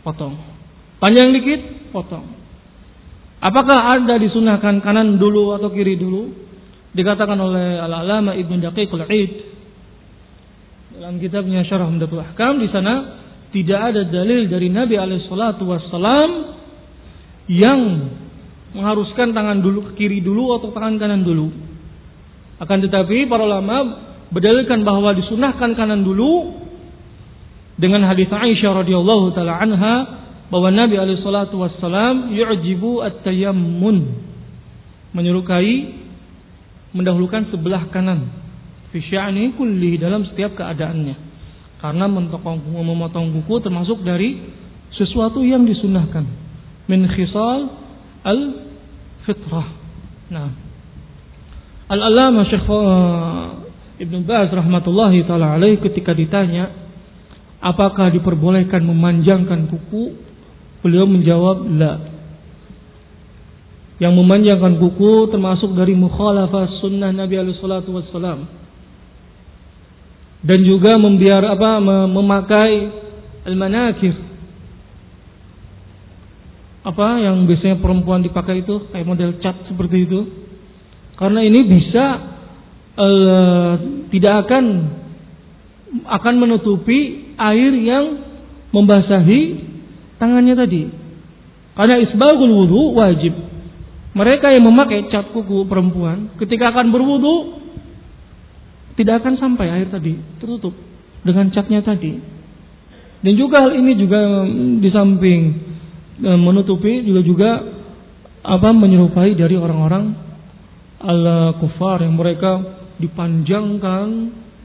S1: potong. Panjang dikit, potong. Apakah ada disunahkan kanan dulu atau kiri dulu? Dikatakan oleh Al-Alama Ibnu Daqiq Al-Aid dalam kitabnya Syarah Umdatul Ahkam di sana tidak ada dalil dari Nabi alaihi salatu yang mengharuskan tangan dulu ke kiri dulu atau tangan kanan dulu. Akan tetapi para ulama berdalilkan bahwa disunahkan kanan dulu dengan hadis Aisyah radhiyallahu taala anha bahwa Nabi alaihi salatu wassalam yu'jibu at-tayammun menyerukai mendahulukan sebelah kanan fi sya'ni kulli dalam setiap keadaannya. Karena memotong kuku termasuk dari sesuatu yang disunahkan min khisal al fitrah. Nah, Al-Allamah Syekh uh, Ibnu Baz rahmatullahi taala alaih ketika ditanya apakah diperbolehkan memanjangkan kuku? Beliau menjawab, la. Yang memanjangkan kuku termasuk dari mukhalafah sunnah Nabi alaihi wassalam. Dan juga membiar apa memakai al-manakir. Apa yang biasanya perempuan dipakai itu kayak model cat seperti itu. Karena ini bisa uh, tidak akan akan menutupi air yang membasahi tangannya tadi. Karena isbagul wudhu wajib. Mereka yang memakai cat kuku perempuan ketika akan berwudhu tidak akan sampai air tadi tertutup dengan catnya tadi. Dan juga hal ini juga di samping e, menutupi juga juga apa menyerupai dari orang-orang al kufar yang mereka dipanjangkan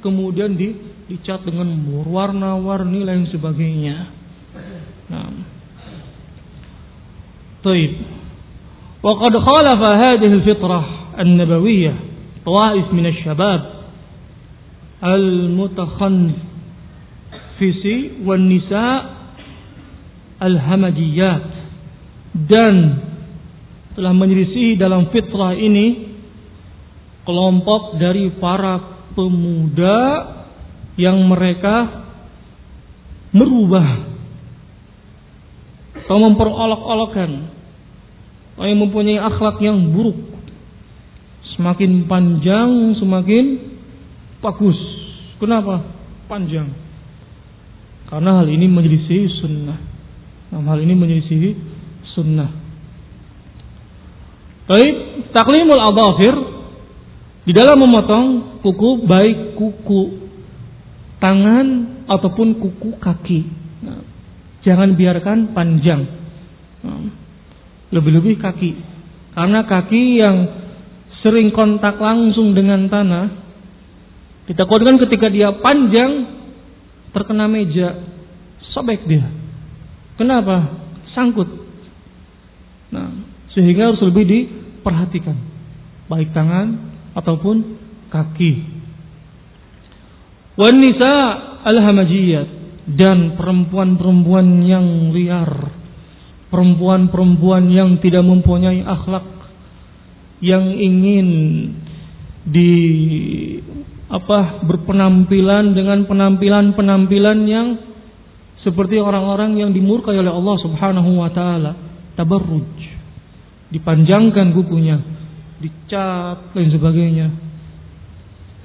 S1: kemudian di dicat dengan warna-warni lain sebagainya. Nah. وقد خالف هذه الفطرة النبوية طوائف من الشباب المتخنفس والنساء الهمجيات dan telah menyelisih dalam fitrah ini kelompok dari para pemuda yang mereka merubah atau memperolok-olokkan atau yang mempunyai akhlak yang buruk. Semakin panjang semakin bagus. Kenapa? Panjang. Karena hal ini menyelisih sunnah. Nah, hal ini menyelisih sunnah. Baik taklimul adhafir. Di dalam memotong kuku baik kuku tangan ataupun kuku kaki. Nah, jangan biarkan panjang. Nah, lebih-lebih kaki. Karena kaki yang sering kontak langsung dengan tanah, ditakutkan ketika dia panjang terkena meja, sobek dia. Kenapa? Sangkut. Nah, sehingga harus lebih diperhatikan, baik tangan ataupun kaki wanita al-hamajiyat dan perempuan-perempuan yang liar, perempuan-perempuan yang tidak mempunyai akhlak, yang ingin di apa berpenampilan dengan penampilan-penampilan yang seperti orang-orang yang dimurkai oleh Allah Subhanahu wa taala, tabarruj. Dipanjangkan kukunya, dicat dan sebagainya.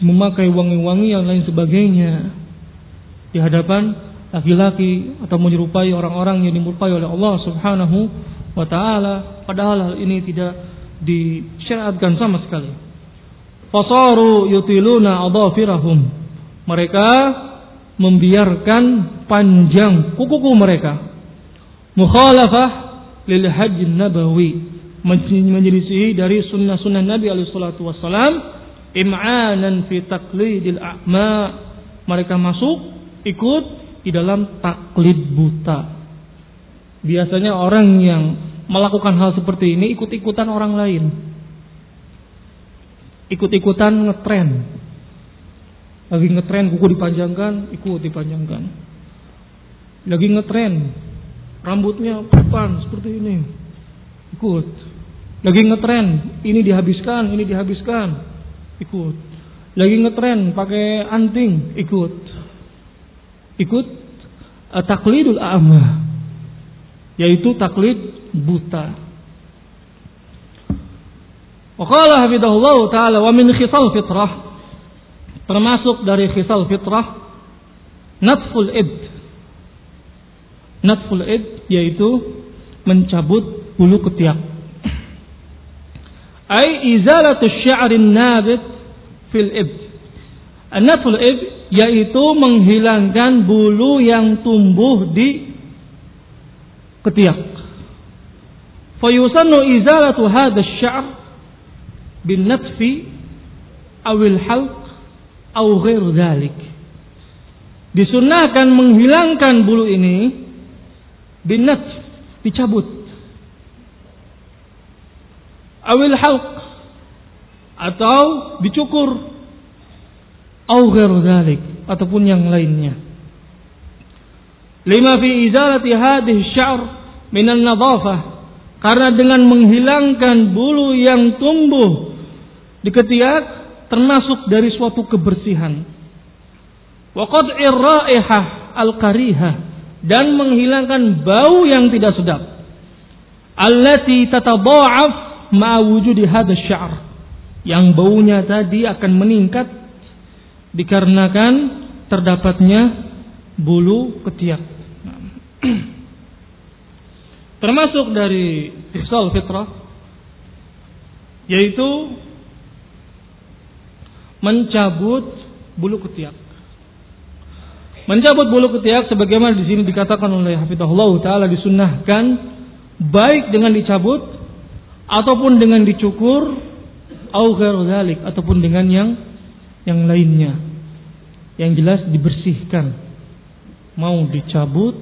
S1: Memakai wangi-wangi yang lain sebagainya. Di hadapan laki-laki atau menyerupai orang-orang yang dimurkai oleh Allah Subhanahu wa taala padahal hal ini tidak disyariatkan sama sekali. Fasaru yutiluna adhafirahum. Mereka membiarkan panjang kuku-kuku mereka. Mukhalafah lil hajj nabawi menyelisih dari sunnah-sunnah Nabi alaihi salatu wasallam im'anan fi taqlidil a'ma mereka masuk ikut di dalam taklid buta. Biasanya orang yang melakukan hal seperti ini ikut-ikutan orang lain. Ikut-ikutan ngetren. Lagi ngetren kuku dipanjangkan ikut dipanjangkan. Lagi ngetren rambutnya depan seperti ini ikut. Lagi ngetren ini dihabiskan ini dihabiskan ikut. Lagi ngetren pakai anting, ikut. Ikut uh, taklidul a'ma. Yaitu taklid buta. Wa qala hafidahullah taala wa min khisal fitrah termasuk dari khisal fitrah natful id. Natful id yaitu mencabut bulu ketiak ay izalatu sya'rin nabit fil ib. Anaful ib yaitu menghilangkan bulu yang tumbuh di ketiak. Fayusannu izalatu hadha syar bin natfi awil halq aw ghair dhalik. Disunahkan menghilangkan bulu ini bin natf dicabut awil halq atau dicukur au dzalik ataupun yang lainnya Lima fi izalati hadhihi sya'r minan nadhafah. Karena dengan menghilangkan bulu yang tumbuh di ketiak termasuk dari suatu kebersihan. Wa qad'ir al-karihah dan menghilangkan bau yang tidak sedap. Allati tatadha'af ma'a wujudi hadha sya'r. Yang baunya tadi akan meningkat dikarenakan terdapatnya bulu ketiak. Termasuk dari ihsal fitrah yaitu mencabut bulu ketiak. Mencabut bulu ketiak sebagaimana di sini dikatakan oleh Hafizahullah taala disunnahkan baik dengan dicabut ataupun dengan dicukur au ataupun dengan yang yang lainnya. Yang jelas dibersihkan. Mau dicabut,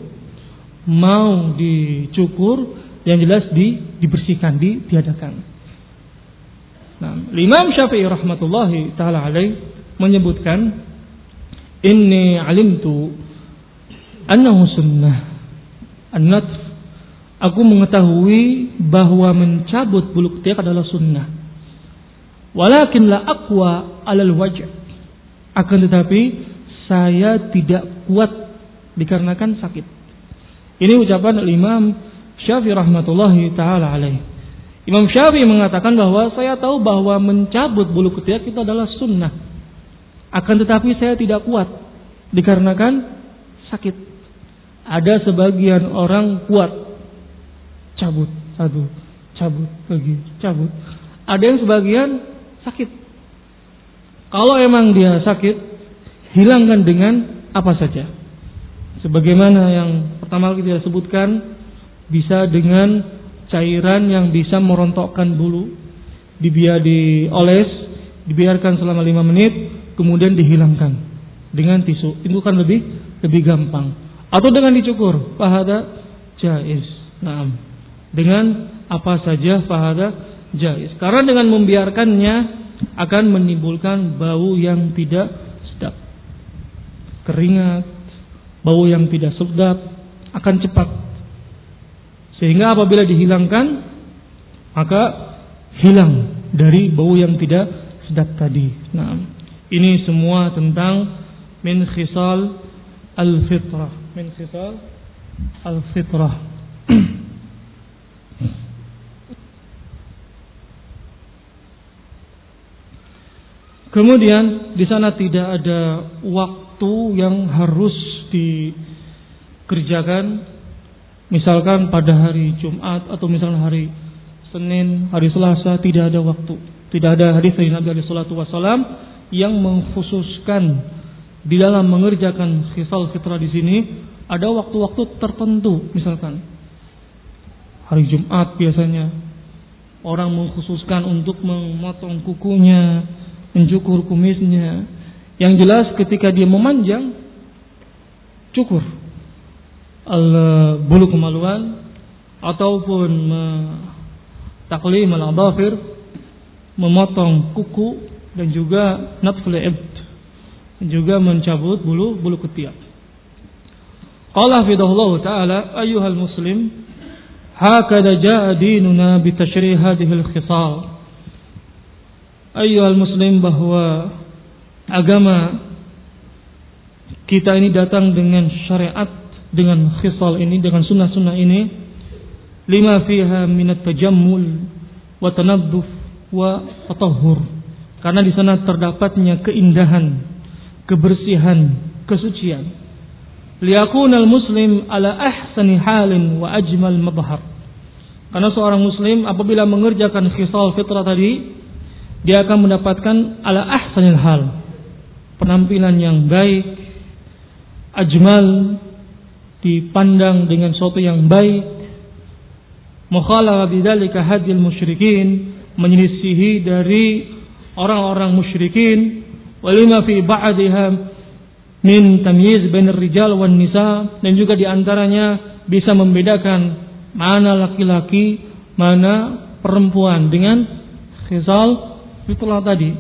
S1: mau dicukur, yang jelas di dibersihkan, ditiadakan. Nah, Imam Syafi'i rahmatullahi taala alaih menyebutkan inni alimtu annahu sunnah an aku mengetahui bahwa mencabut bulu ketiak adalah sunnah walakin la aqwa alal wajh akan tetapi saya tidak kuat dikarenakan sakit ini ucapan Imam Syafi'i rahmatullahi taala alaih Imam Syafi'i mengatakan bahwa saya tahu bahwa mencabut bulu ketiak itu adalah sunnah. Akan tetapi saya tidak kuat dikarenakan sakit. Ada sebagian orang kuat cabut satu, cabut lagi, cabut. Ada yang sebagian sakit. Kalau emang dia sakit, hilangkan dengan apa saja. Sebagaimana yang pertama kita sebutkan, bisa dengan cairan yang bisa merontokkan bulu dibiar dioles dibiarkan selama lima menit kemudian dihilangkan dengan tisu. Itu kan lebih lebih gampang. Atau dengan dicukur fahada jais. Nah dengan apa saja fahada jais. Karena dengan membiarkannya akan menimbulkan bau yang tidak sedap keringat bau yang tidak sedap akan cepat sehingga apabila dihilangkan maka hilang dari bau yang tidak sedap tadi. Nah, ini semua tentang min khisal al-fitrah. Min khisal al-fitrah. Kemudian di sana tidak ada waktu yang harus dikerjakan Misalkan pada hari Jumat atau misalnya hari Senin, hari Selasa tidak ada waktu. Tidak ada hadis dari Nabi alaihi wasallam yang mengkhususkan di dalam mengerjakan khisal fitrah di sini ada waktu-waktu tertentu misalkan hari Jumat biasanya orang mengkhususkan untuk memotong kukunya, mencukur kumisnya. Yang jelas ketika dia memanjang cukur al bulu kemaluan ataupun taklim al adafir memotong kuku dan juga natful ibd juga mencabut bulu bulu ketiak. Qala fidahullah taala ayyuhal muslim hakada jaa dinuna bi tashrih hadhihi al khisal. Ayyuhal muslim bahwa agama kita ini datang dengan syariat dengan khisal ini dengan sunnah-sunnah ini. Lima fiha minat tajammul wa tanadduf wa tatahhur. Karena di sana terdapatnya keindahan kebersihan kesucian. Liyakunal muslim ala ahsani halin wa ajmal mabhar karena seorang muslim apabila mengerjakan khisal fitrah tadi dia akan mendapatkan ala ahsanil hal. Penampilan yang baik ajmal dipandang dengan sesuatu yang baik. Mukhalafa bidzalika hadil musyrikin menyelisihi dari orang-orang musyrikin. Walima fi ba'dihha min tamyiz bainar rijal wan nisa dan juga di antaranya bisa membedakan mana laki-laki mana perempuan dengan khisal fitrah tadi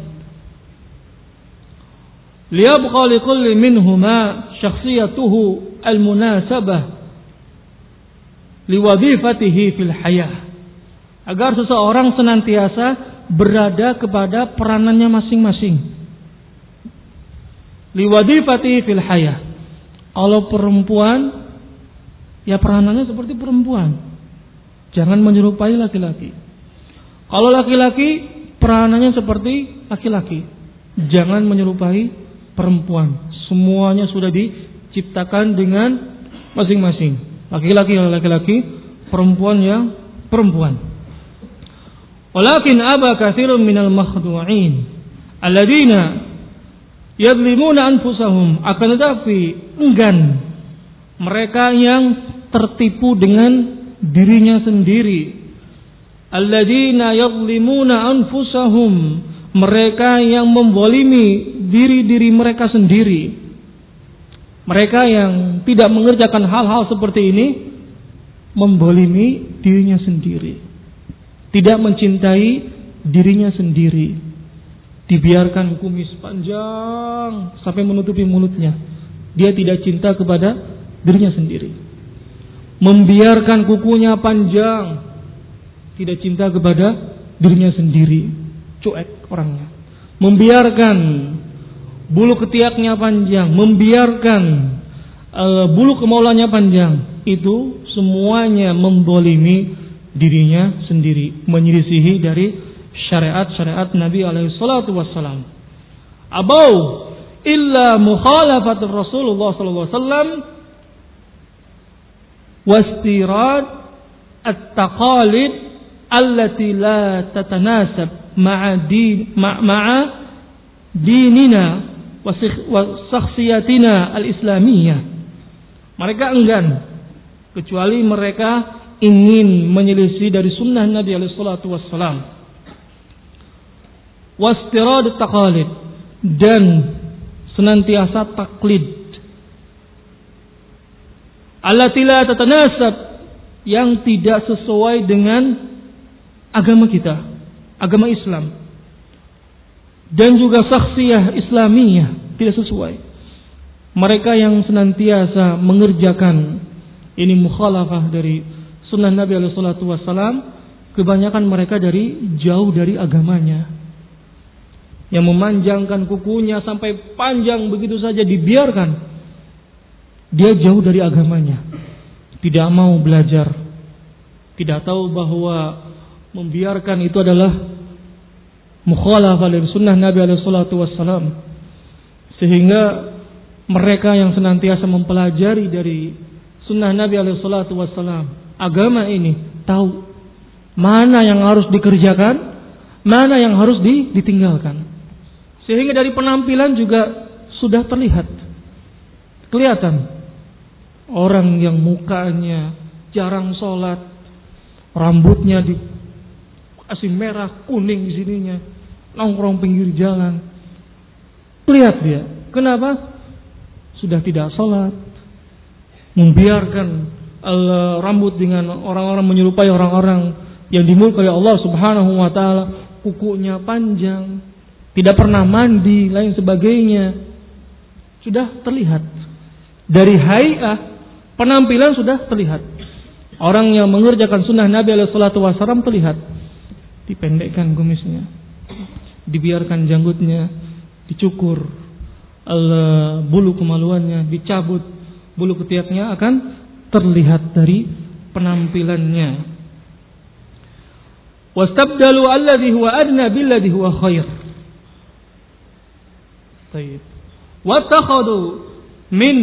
S1: liyabqa likulli minhuma syakhsiyatuhu al-munasabah liwadifatihi fil hayah. Agar seseorang senantiasa berada kepada peranannya masing-masing. Liwadifatihi fil hayah. Kalau perempuan ya peranannya seperti perempuan. Jangan menyerupai laki-laki. Kalau laki-laki peranannya seperti laki-laki. Jangan menyerupai perempuan. Semuanya sudah diciptakan dengan masing-masing. Laki-laki yang laki-laki, perempuan yang perempuan. Walakin aba kathirun minal makhdu'in alladzina yadlimuna anfusahum akan tetapi enggan mereka yang tertipu dengan dirinya sendiri alladzina yadlimuna anfusahum mereka yang membolimi diri-diri mereka sendiri mereka yang tidak mengerjakan hal-hal seperti ini membolimi dirinya sendiri. Tidak mencintai dirinya sendiri. Dibiarkan kumis panjang sampai menutupi mulutnya. Dia tidak cinta kepada dirinya sendiri. Membiarkan kukunya panjang. Tidak cinta kepada dirinya sendiri. Cuek orangnya. Membiarkan bulu ketiaknya panjang, membiarkan uh, bulu kemaluannya panjang, itu semuanya membolimi dirinya sendiri, menyelisihi dari syariat-syariat Nabi alaihi salatu wassalam. Abau illa mukhalafat Rasulullah sallallahu alaihi wasallam wastirad at-taqalid allati la tatanasab ma'a din ma'a dinina wasakhsiyatina al-islamiyah. Mereka enggan kecuali mereka ingin menyelisih dari sunnah Nabi alaihi salatu wassalam. Wastirad taqalid dan senantiasa taklid. Allati la tatanasab yang tidak sesuai dengan agama kita, agama Islam dan juga saksiyah Islamiyah tidak sesuai. Mereka yang senantiasa mengerjakan ini mukhalafah dari sunnah Nabi alaihi wasallam, kebanyakan mereka dari jauh dari agamanya. Yang memanjangkan kukunya sampai panjang begitu saja dibiarkan. Dia jauh dari agamanya. Tidak mau belajar. Tidak tahu bahwa membiarkan itu adalah mukhalafah dari sunnah Nabi alaihi wassalam. Sehingga mereka yang senantiasa mempelajari dari sunnah Nabi alaihi wassalam agama ini tahu mana yang harus dikerjakan mana yang harus ditinggalkan. Sehingga dari penampilan juga sudah terlihat kelihatan orang yang mukanya jarang sholat rambutnya dikasih merah kuning sininya nongkrong pinggir jalan. Lihat dia, kenapa? Sudah tidak sholat, membiarkan uh, rambut dengan orang-orang menyerupai orang-orang yang dimulkai Allah Subhanahu wa taala, kukunya panjang, tidak pernah mandi, lain sebagainya. Sudah terlihat. Dari hayah penampilan sudah terlihat. Orang yang mengerjakan sunnah Nabi alaihi salatu wasallam terlihat dipendekkan kumisnya dibiarkan janggutnya dicukur, bulu kemaluannya dicabut, bulu ketiaknya akan terlihat dari penampilannya. Wastabdalu alladhi huwa adna billadhi huwa khair. Baik. Wattakhadu min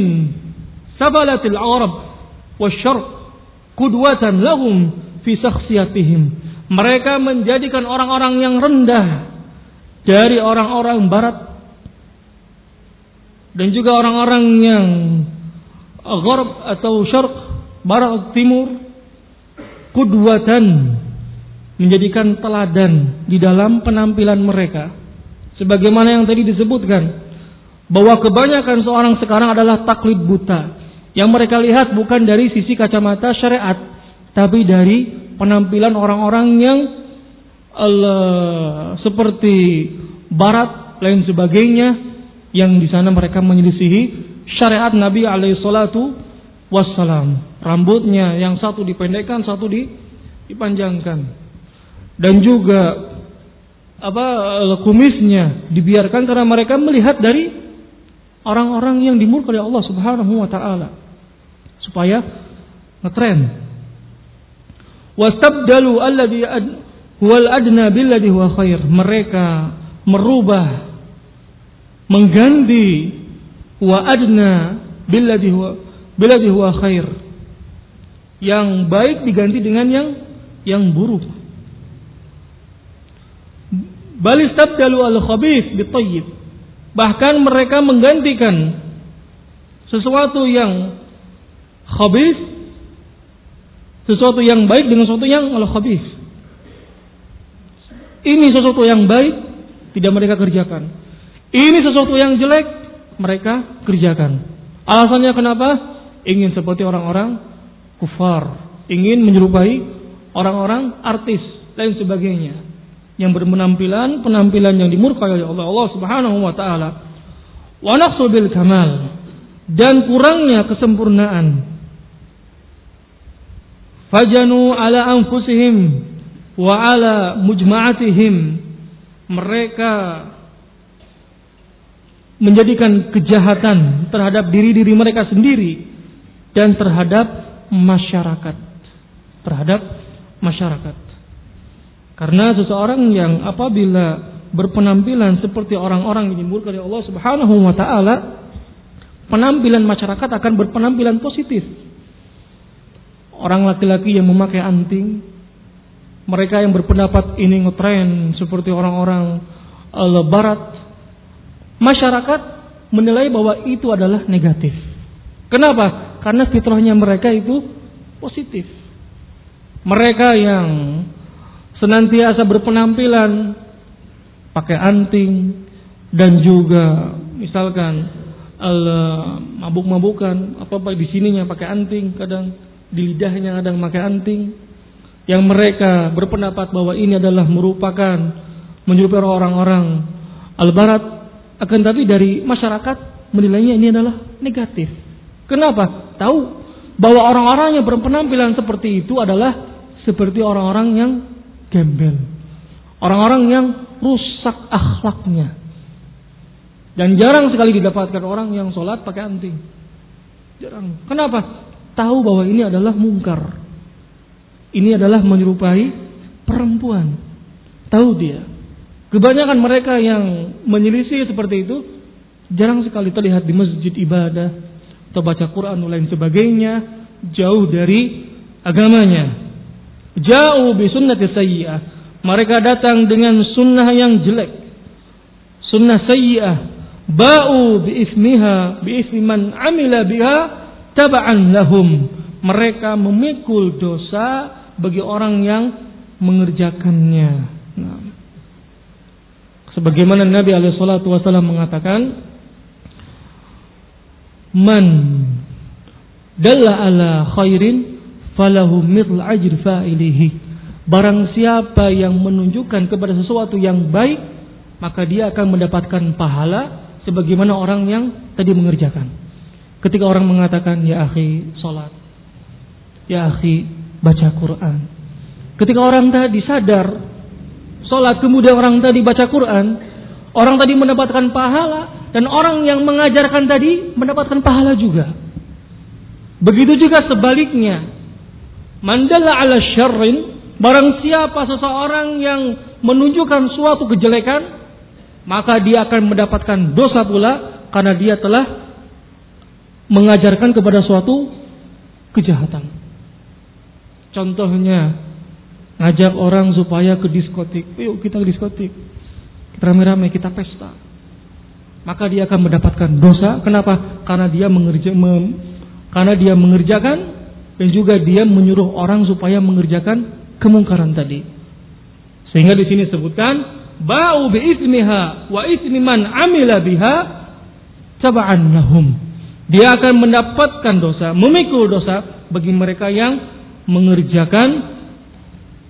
S1: sabalatil Arab wasyarq qudwatan lahum fi sakhsiyatihim. Mereka menjadikan orang-orang yang rendah dari orang-orang barat dan juga orang-orang yang gharb atau syarq, barat timur kudwatan menjadikan teladan di dalam penampilan mereka. Sebagaimana yang tadi disebutkan bahwa kebanyakan seorang sekarang adalah taklid buta. Yang mereka lihat bukan dari sisi kacamata syariat tapi dari penampilan orang-orang yang Allah seperti barat lain sebagainya yang di sana mereka menyelisihi syariat Nabi alaihi salatu wassalam. Rambutnya yang satu dipendekkan, satu dipanjangkan. Dan juga apa kumisnya dibiarkan karena mereka melihat dari orang-orang yang dimurkai Allah Subhanahu wa taala. Supaya ngetren. Wastabdalu alladhi huwal adna billadhi huwa khair. Mereka merubah mengganti wa adna billadhi huwa billadhi huwa khair. Yang baik diganti dengan yang yang buruk. Balistabdalu al-khabith bitayyib. Bahkan mereka menggantikan sesuatu yang khabith sesuatu yang baik dengan sesuatu yang al-khabith. Ini sesuatu yang baik tidak mereka kerjakan. Ini sesuatu yang jelek mereka kerjakan. Alasannya kenapa? Ingin seperti orang-orang kufar, ingin menyerupai orang-orang artis dan sebagainya yang berpenampilan penampilan yang dimurkai oleh Allah, Allah Subhanahu wa taala. Wa naqsu bil kamal dan kurangnya kesempurnaan. Fajanu ala anfusihim wa ala mujma'atihim. Mereka menjadikan kejahatan terhadap diri-diri mereka sendiri dan terhadap masyarakat. Terhadap masyarakat. Karena seseorang yang apabila berpenampilan seperti orang-orang yang dimurkai oleh Allah Subhanahu wa taala, penampilan masyarakat akan berpenampilan positif. Orang laki-laki yang memakai anting, mereka yang berpendapat ini ngetren seperti orang-orang uh, barat, masyarakat menilai bahwa itu adalah negatif. Kenapa? Karena fitrahnya mereka itu positif. Mereka yang senantiasa berpenampilan pakai anting dan juga misalkan mabuk-mabukan apa apa di sininya pakai anting kadang di lidahnya kadang pakai anting yang mereka berpendapat bahwa ini adalah merupakan menyerupai orang-orang al-barat akan tapi dari masyarakat menilainya ini adalah negatif. Kenapa? Tahu bahwa orang-orang yang berpenampilan seperti itu adalah seperti orang-orang yang gembel. Orang-orang yang rusak akhlaknya. Dan jarang sekali didapatkan orang yang sholat pakai anting. Jarang. Kenapa? Tahu bahwa ini adalah mungkar. Ini adalah menyerupai perempuan. Tahu dia. Kebanyakan mereka yang menyelisih seperti itu jarang sekali terlihat di masjid ibadah atau baca Quran dan lain sebagainya jauh dari agamanya. Jauh bi sunnati sayyi'ah. Mereka datang dengan sunnah yang jelek. Sunnah sayyi'ah. Ba'u bi ismiha bi ismi man amila biha taba'an lahum. Mereka memikul dosa bagi orang yang mengerjakannya. Nah. Sebagaimana Nabi alaihi wasallam mengatakan, "Man dalla ala khairin falahu mithl ajr fa'ilihi. Barang siapa yang menunjukkan kepada sesuatu yang baik, maka dia akan mendapatkan pahala sebagaimana orang yang tadi mengerjakan. Ketika orang mengatakan, "Ya akhi, salat." "Ya akhi, baca Quran." Ketika orang tadi sadar salat kemudian orang tadi baca Quran, orang tadi mendapatkan pahala dan orang yang mengajarkan tadi mendapatkan pahala juga. Begitu juga sebaliknya, Mandala ala syarrin, barang siapa seseorang yang menunjukkan suatu kejelekan, maka dia akan mendapatkan dosa pula karena dia telah mengajarkan kepada suatu kejahatan. Contohnya, ngajak orang supaya ke diskotik. Yuk kita ke diskotik. Kita rame-rame, kita pesta. Maka dia akan mendapatkan dosa. Kenapa? Karena dia mengerja, mem, karena dia mengerjakan dan juga dia menyuruh orang supaya mengerjakan kemungkaran tadi. Sehingga di sini sebutkan ba'u bi ismiha wa ismi man amila biha taba'an. Dia akan mendapatkan dosa, memikul dosa bagi mereka yang mengerjakan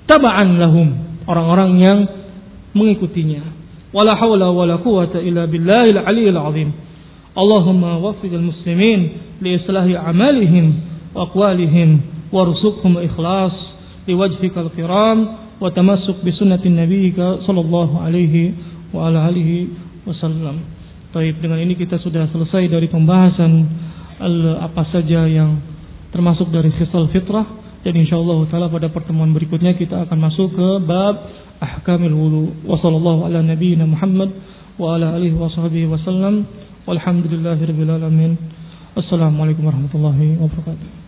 S1: taba'an lahum, orang-orang yang mengikutinya. Wala haula wala quwata illa billahil aliyil azim. Allahumma waffiqil muslimin li islahi amalihim wa aqwalihim warzuqhum ikhlas liwajhikal kiram wa tamassuk bi sunnatin nabiyyika sallallahu alaihi wa ala alihi wasallam. Baik, dengan ini kita sudah selesai dari pembahasan apa saja yang termasuk dari khisal fitrah dan insyaallah taala pada pertemuan berikutnya kita akan masuk ke bab ahkamil wudu. Wa sallallahu ala nabiyyina Muhammad wa ala alihi wa sahbihi wasallam. Walhamdulillahirabbil alamin. Assalamualaikum warahmatullahi wabarakatuh.